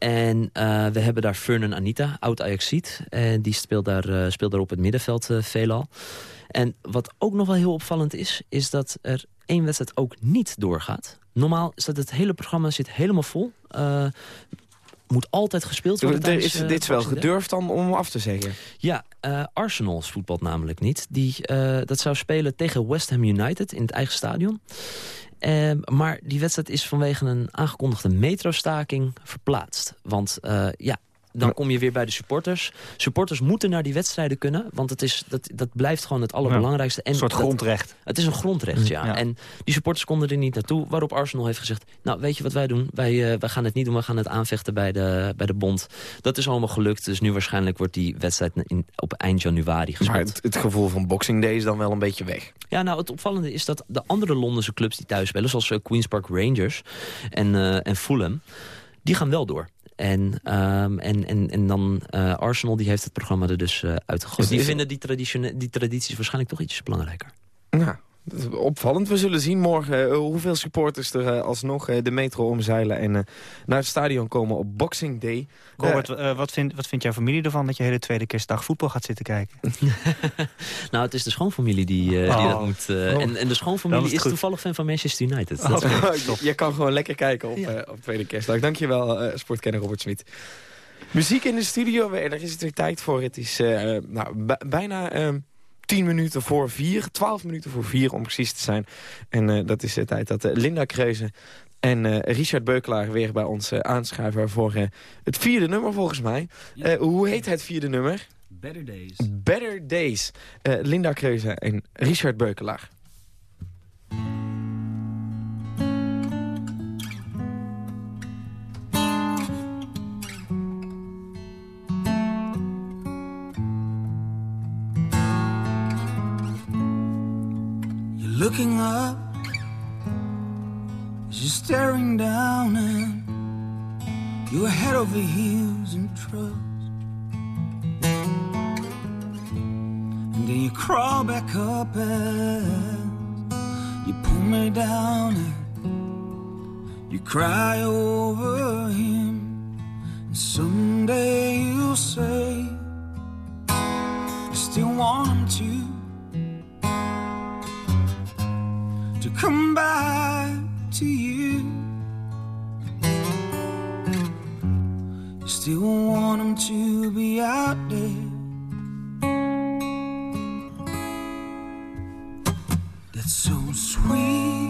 En eh, we hebben daar Fernand Anita, oud Ajaxiet. En die speelt daar, eh, speelt daar op het middenveld eh, veelal. En wat ook nog wel heel opvallend is... is dat er één wedstrijd ook niet doorgaat. Normaal is dat het hele programma zit helemaal vol. Moet altijd gespeeld worden tijdens, is, dit is wel gedurfd dan om af te zeggen. Ja, Arsenal voetbalt namelijk niet. Die, dat zou spelen tegen West Ham United in het eigen stadion. Ehm, maar die wedstrijd is vanwege een aangekondigde metrostaking verplaatst. Want eh, ja, dan kom je weer bij de supporters. Supporters moeten naar die wedstrijden kunnen. Want het is, dat, dat blijft gewoon het allerbelangrijkste. En Een soort dat- grondrecht. het is een grondrecht, ja. Ja. En die supporters konden er niet naartoe. Waarop Arsenal heeft gezegd, nou weet je wat wij doen? Wij, eh, wij gaan het niet doen, we gaan het aanvechten bij de, bij de bond. Dat is allemaal gelukt. Dus nu waarschijnlijk wordt die wedstrijd in, op eind januari gespeeld. Maar het, het gevoel van Boxing Day is dan wel een beetje weg. Ja, nou, het opvallende is dat de andere Londense clubs die thuis spelen... zoals eh, Queen's Park Rangers en, eh, en Fulham, die gaan wel door. En, ehm, en, en, en dan eh, Arsenal, die heeft het programma er dus eh, uitgegooid. Is- Die is- vinden die, traditione- die tradities waarschijnlijk toch ietsjes belangrijker. Nou, dat is opvallend. We zullen zien morgen eh, hoeveel supporters er eh, alsnog eh, de metro omzeilen... en naar het stadion komen op Boxing Day. Robert, wat, vindt, wat vindt jouw familie ervan dat je hele tweede kerstdag voetbal gaat zitten kijken? Nou, het is de schoonfamilie die, die Oh. dat moet. Oh. en, en de schoonfamilie is toevallig fan van Manchester United. Oh, je, je kan gewoon lekker kijken op, eh, op Tweede Kerstdag. Dankjewel, sportkenner Robert Smit. Muziek in de studio, eh, daar is het weer tijd voor. Het is eh, nou, bij- bijna eh, 10 minuten voor 4, 12 minuten voor 4 om precies te zijn. En eh, dat is de tijd dat eh, Linda Kreuze en eh, Richard Beukelaar weer bij ons aanschuiven voor het vierde nummer volgens mij. Hoe heet het vierde nummer? Better Days. Better Days. Linda Kreuze en Richard Beukelaar. Looking up as you're staring down, and you're head over heels in trust. And then you crawl back up and you pull me down, and you cry over him. And someday you'll say, I still want him to. come back to you. You still want him to be out there. That's so sweet.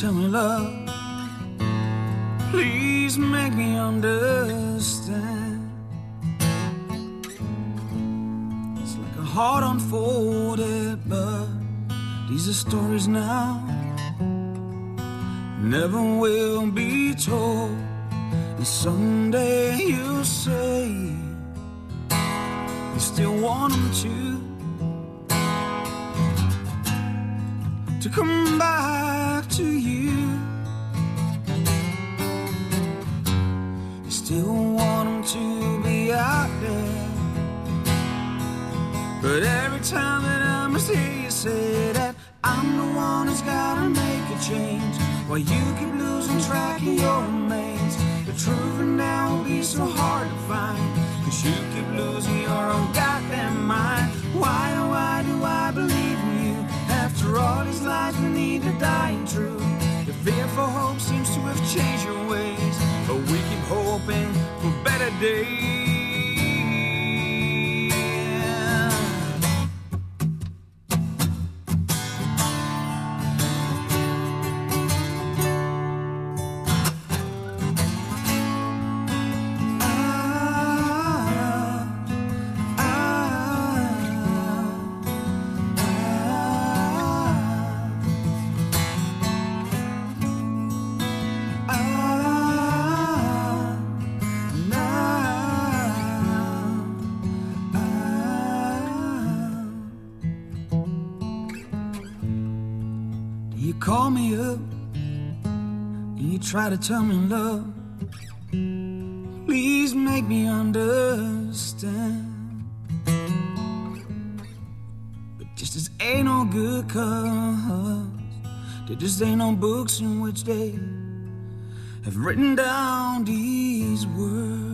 Tell me love. Please make me understand. It's like a heart unfolded, but these are stories now. Never will be told. And someday you'll say you still want them to. to come back to you. You still want him to be out there. But every time that I must hear you say that I'm the one who's gotta make a change. While you keep losing track of your remains. The truth and now will be so hard to find. Cause you keep losing your own goddamn mind. Why, all these lies we need to die in truth. The fear for hope seems to have changed your ways. But we keep hoping for better days. Call me up and you try to tell me love. Please make me understand. But just as ain't no good cause there just ain't no books in which they have written down these words.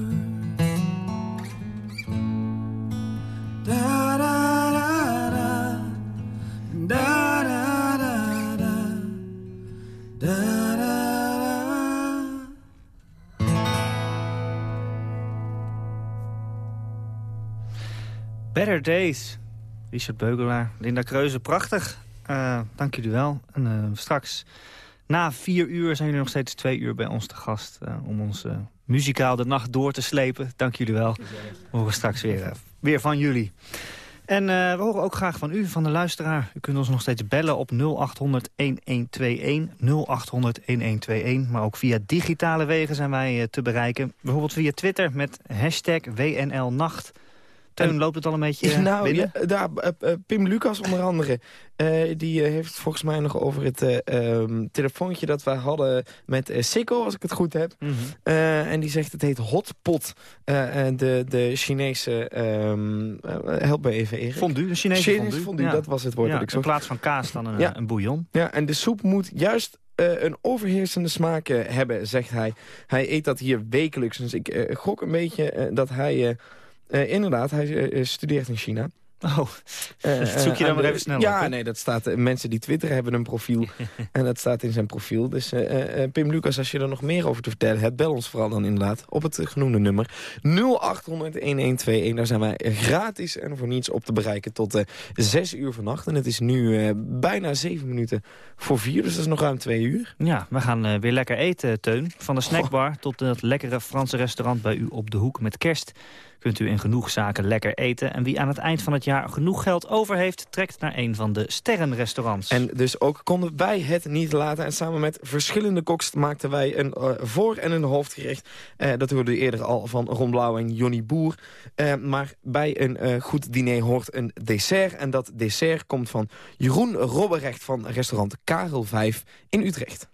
Better Days. Richard Beugelaar, Linda Kreuze, prachtig. Eh, dank jullie wel. En eh, straks na vier uur zijn jullie nog steeds twee uur bij ons te gast... eh, om ons eh, muzikaal de nacht door te slepen. Dank jullie wel. We horen straks weer, weer van jullie. En we horen ook graag van u, van de luisteraar. U kunt ons nog steeds bellen op 0800-1121, 0800-1121. Maar ook via digitale wegen zijn wij te bereiken. Bijvoorbeeld via Twitter met hashtag WNLnacht. Teun, loopt het al een beetje eh, nou, binnen? ja, daar, eh, eh, Pim Lucas onder andere. die heeft volgens mij nog over het eh, ehm, telefoontje dat we hadden met Sikko, als ik het goed heb. Mhm. En die zegt het heet Hotpot. De, de Chinese... eh, help me even, Erik. Fondue, de Chinese fondue. Ja. dat was het woord Ja, dat ik in zocht. plaats van kaas dan een, een bouillon. Ja, en de soep moet juist een overheersende smaak hebben, zegt hij. Hij eet dat hier wekelijks. Dus ik gok een beetje dat hij... eh, inderdaad, hij eh, studeert in China. Oh, dat zoek je dan maar even snel Ja, op, nee, dat staat. mensen die twitteren hebben een profiel. en dat staat in zijn profiel. Dus Pim Lucas, als je er nog meer over te vertellen hebt... bel ons vooral dan inderdaad op het genoemde nummer. 0800-1121. Daar zijn wij gratis en voor niets op te bereiken tot eh 6 uur vannacht. En het is nu bijna 7 minuten voor 4. Dus dat is nog ruim 2 uur. Ja, we gaan weer lekker eten, Teun. Van de snackbar tot het lekkere Franse restaurant bij u op de hoek met kerst... kunt u in genoeg zaken lekker eten. En wie aan het eind van het jaar genoeg geld over heeft... trekt naar een van de sterrenrestaurants. En dus ook konden wij het niet laten. En samen met verschillende koks maakten wij een eh, voor- en een hoofdgerecht. Eh, dat hoorde u eerder al van Ron Blauw en Johnny Boer. Eh, maar bij een goed diner hoort een dessert. En dat dessert komt van Jeroen Robberecht van restaurant Karel 5 in Utrecht.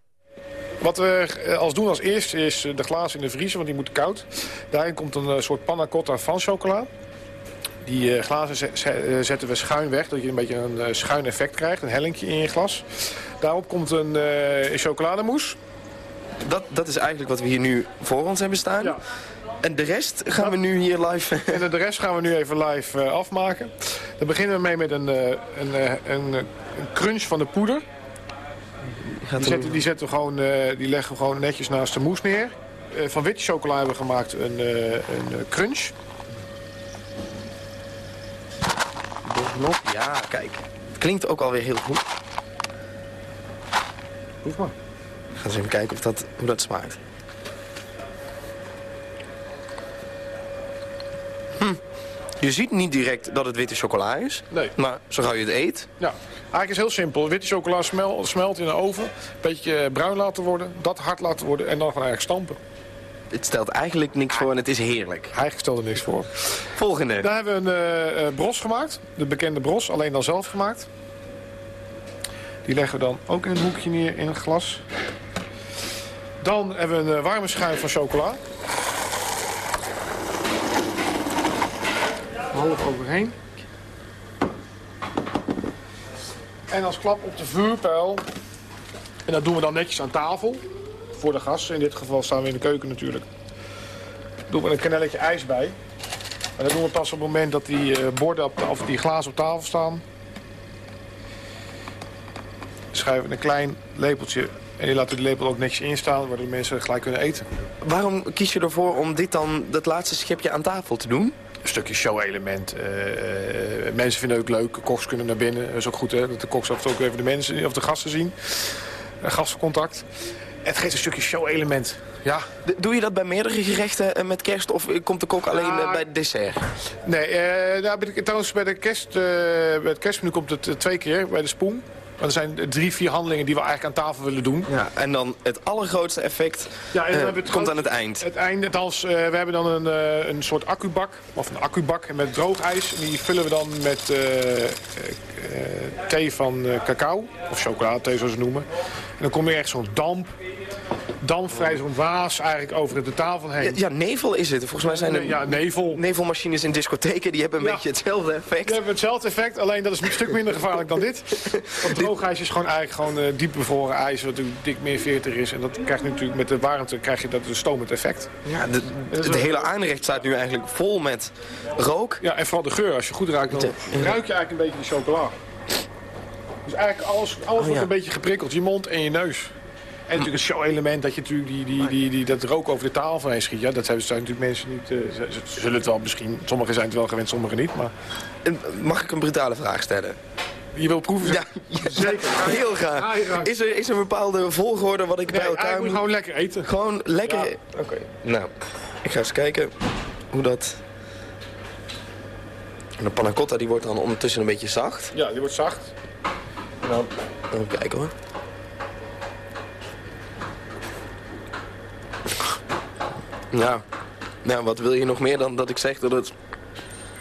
Wat we eh, als doen als eerste is eh, de glazen in de vriezer, want die moeten koud. Daarin komt een eh, soort panna cotta van chocola. Die glazen ze- ze- zetten we schuin weg, dat je een beetje een schuin effect krijgt. Een hellingje in je glas. Daarop komt een chocolademousse. Dat, dat is eigenlijk wat we hier nu voor ons hebben staan. En de rest gaan we nu hier live... En de rest gaan we nu even live afmaken. Dan beginnen we mee met een, een, een, een crunch van de poeder. Die zetten, die, zetten gewoon, eh, die leggen we gewoon netjes naast de mousse neer. Eh, van witte chocola hebben we gemaakt een, eh, een crunch. Ja, kijk. Het klinkt ook alweer heel goed. Proef maar. Gaan eens even kijken of dat, hoe dat smaakt. Je ziet niet direct dat het witte chocola is. Nee. Maar zo gauw je het eet... Ja, eigenlijk is het heel simpel. Witte chocola smel- smelt in de oven. Een beetje eh, bruin laten worden. Dat hard laten worden. En dan gewoon eigenlijk stampen. Het stelt eigenlijk niks voor en het is heerlijk. Eigenlijk stelt er niks voor. Volgende. Daar hebben we een eh, eh, bros gemaakt. De bekende bros, alleen dan zelf gemaakt. Die leggen we dan ook in een hoekje neer in het glas. Dan hebben we een warme schuim van chocola. Half overheen. En als klap op de vuurpijl. En dat doen we dan netjes aan tafel. Voor de gasten. In dit geval staan we in de keuken natuurlijk. Doen we een kanelletje ijs bij. En dat doen we pas op het moment dat die eh, borden op, of die glazen op tafel staan. Schuiven we een klein lepeltje. En die laten de lepel ook netjes instaan, waardoor de mensen gelijk kunnen eten. Waarom kies je ervoor om dit dan, dat laatste schepje aan tafel te doen? Een stukje show-element. Eh, mensen vinden het ook leuk. Koks kunnen naar binnen. Dat is ook goed hè, dat de koks af en toe ook even de mensen of de gasten zien. Uh, gastencontact. Het geeft een stukje show-element. Ja. Doe je dat bij meerdere gerechten met kerst of komt de kok alleen bij het dessert? Nee, nou, bij de, trouwens bij, de kerst, bij het kerstmenu komt het twee keer bij de spoen. Er zijn drie, vier handelingen die we eigenlijk aan tafel willen doen. Ja, en dan het allergrootste effect Ja, en dan eh, het komt aan het eind. Het einde, althans, eh, we hebben dan een, eh, een soort accubak, of een accubak met droog ijs. En die vullen we dan met thee van cacao, of chocoladethee zoals ze noemen. En dan komt er echt zo'n damp, damp vrij, zo'n waas eigenlijk over de tafel heen. Ja, ja, nevel is het. Volgens mij zijn er Ja, nevel. nevelmachines in discotheken, die hebben een Ja. beetje hetzelfde effect. Die hebben hetzelfde effect, alleen dat is een stuk minder gevaarlijk dan dit. Want droogijs is gewoon eigenlijk gewoon eh, diep bevroren ijs, wat natuurlijk dik meer 40 is. En dat krijgt natuurlijk met de warmte krijg je dat een stomend effect. Ja, de, de, de hele aanrecht staat nu eigenlijk vol met rook. Ja, en vooral de geur. Als je goed ruikt, dan ruik je eigenlijk een beetje die chocola. Dus eigenlijk alles, alles wordt Oh, ja. een beetje geprikkeld. Je mond en je neus. En natuurlijk het show-element dat je natuurlijk die, die, die, die, dat rook over de tafel heen schiet. Ja, dat zijn, zijn natuurlijk mensen niet... eh, ze, ze zullen het wel misschien... Sommigen zijn het wel gewend, sommigen niet. Maar En Mag ik een brutale vraag stellen? je wil proeven. Ja, zeker. Heel graag. Is er, is er een bepaalde volgorde wat ik bij elkaar moet gewoon lekker eten. Gewoon lekker... Ja. Oké. Nou, ik ga eens kijken hoe dat... En de panna cotta die wordt dan ondertussen een beetje zacht. Ja, die wordt zacht. Nou, even kijken hoor. Nou, nou, wat wil je nog meer dan dat ik zeg dat het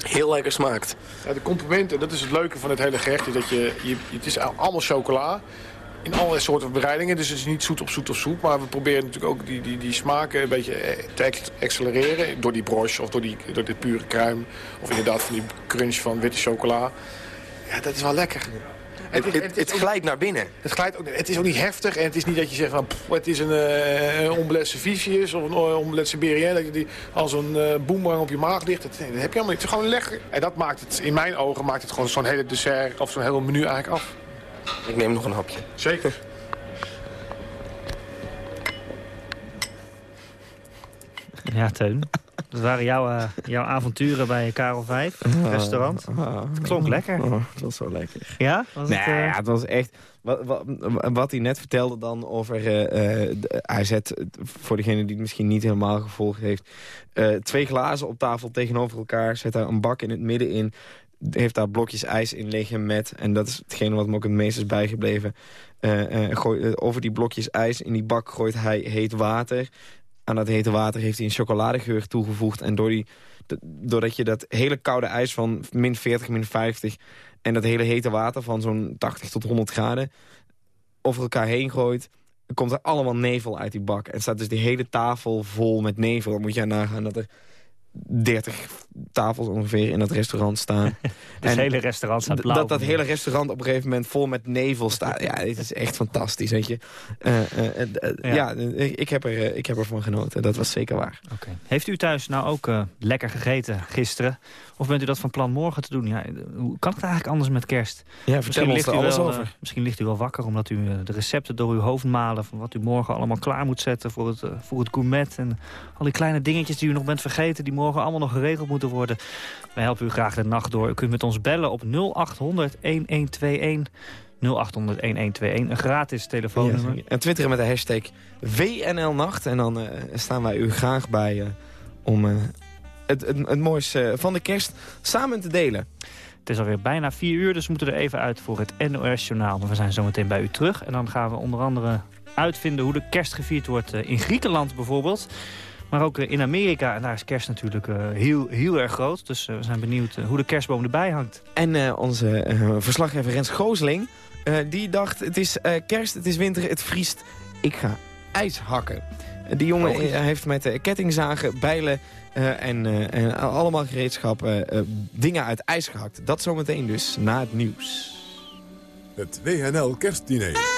heel lekker smaakt? Ja, de complimenten, dat is het leuke van het hele gerecht. Dat je, je, het is allemaal chocola. In allerlei soorten bereidingen. Dus het is niet zoet of zoet of zoet. Maar we proberen natuurlijk ook die, die, die smaken een beetje eh, te accelereren. Door die broche of door, die, door dit pure kruim. Of inderdaad van die crunch van witte chocola. Ja, dat is wel lekker. Het, het, glijdt naar binnen. Het, glijdt ook, het is ook niet heftig en het is niet dat je zegt van pff, het is een, uh, een omelet ceviche of een uh, omelet sibérien. Dat je die als een uh, boemerang op je maag ligt. Dat, dat heb je allemaal niet. Het is gewoon lekker. En dat maakt het, in mijn ogen, maakt het gewoon zo'n hele dessert of zo'n hele menu eigenlijk af. Ik neem nog een hapje. Zeker. Ja, Teun. Dat waren jouw, eh, jouw avonturen bij Karel 5, restaurant. Het klonk lekker. Oh, het was zo lekker. Ja? Was nee, het, eh, ja, het was echt... Wat, wat, wat hij net vertelde dan over... eh, eh, de- hij zet, voor degene die het misschien niet helemaal gevolgd heeft... eh, twee glazen op tafel tegenover elkaar. Zet daar een bak in het midden in. Heeft daar blokjes ijs in liggen met... en dat is hetgene wat me ook het meest is bijgebleven... eh, eh, gooi- over die blokjes ijs in die bak gooit hij heet water. Aan dat hete water heeft hij een chocoladegeur toegevoegd. En door die, doordat je dat hele koude ijs van min 40, min 50... en dat hele hete water van zo'n 80 tot 100 graden... over elkaar heen gooit... komt er allemaal nevel uit die bak. En staat dus die hele tafel vol met nevel. Dan moet je nagaan dat er 30 tafels ongeveer in dat restaurant staan. Het hele restaurant staat blauw. Dat dat hele restaurant op een gegeven moment vol met nevel staat. Ja, dit is echt fantastisch, weet je. Eh, eh, eh, Ja. ja, ik, heb er, ik heb ervan genoten. Dat was zeker waar. Oké. Heeft u thuis nou ook lekker gegeten gisteren? Of bent u dat van plan morgen te doen? Ja, hoe kan het eigenlijk anders met kerst? vertel ons ligt er alles wel, over. misschien ligt u wel wakker omdat u de recepten door uw hoofd malen... van wat u morgen allemaal klaar moet zetten voor het, voor het gourmet. En al die kleine dingetjes die u nog bent vergeten... die morgen allemaal nog geregeld moeten worden. Wij helpen u graag de nacht door. U kunt met ons bellen op 0800 1121... 0800 1121, een gratis telefoonnummer. Ja, en twitteren met de hashtag WNLnacht. En dan eh, staan wij u graag bij eh, om eh, het, het, het mooiste van de kerst samen te delen. Het is alweer bijna vier uur, dus we moeten er even uit voor het NOS-journaal. Maar we zijn zometeen bij u terug. En dan gaan we onder andere uitvinden hoe de kerst gevierd wordt in Griekenland bijvoorbeeld. Maar ook eh, in Amerika, en daar is kerst natuurlijk eh, heel, heel erg groot. Dus eh, we zijn benieuwd hoe de kerstboom erbij hangt. En onze verslaggever Rens Goosling, die dacht... het is kerst, het is winter, het vriest. Ik ga ijs hakken. Die jongen oh. heeft met kettingzagen, bijlen en, allemaal gereedschappen dingen uit ijs gehakt. Dat zometeen dus, na het nieuws. Het WNL kerstdiner.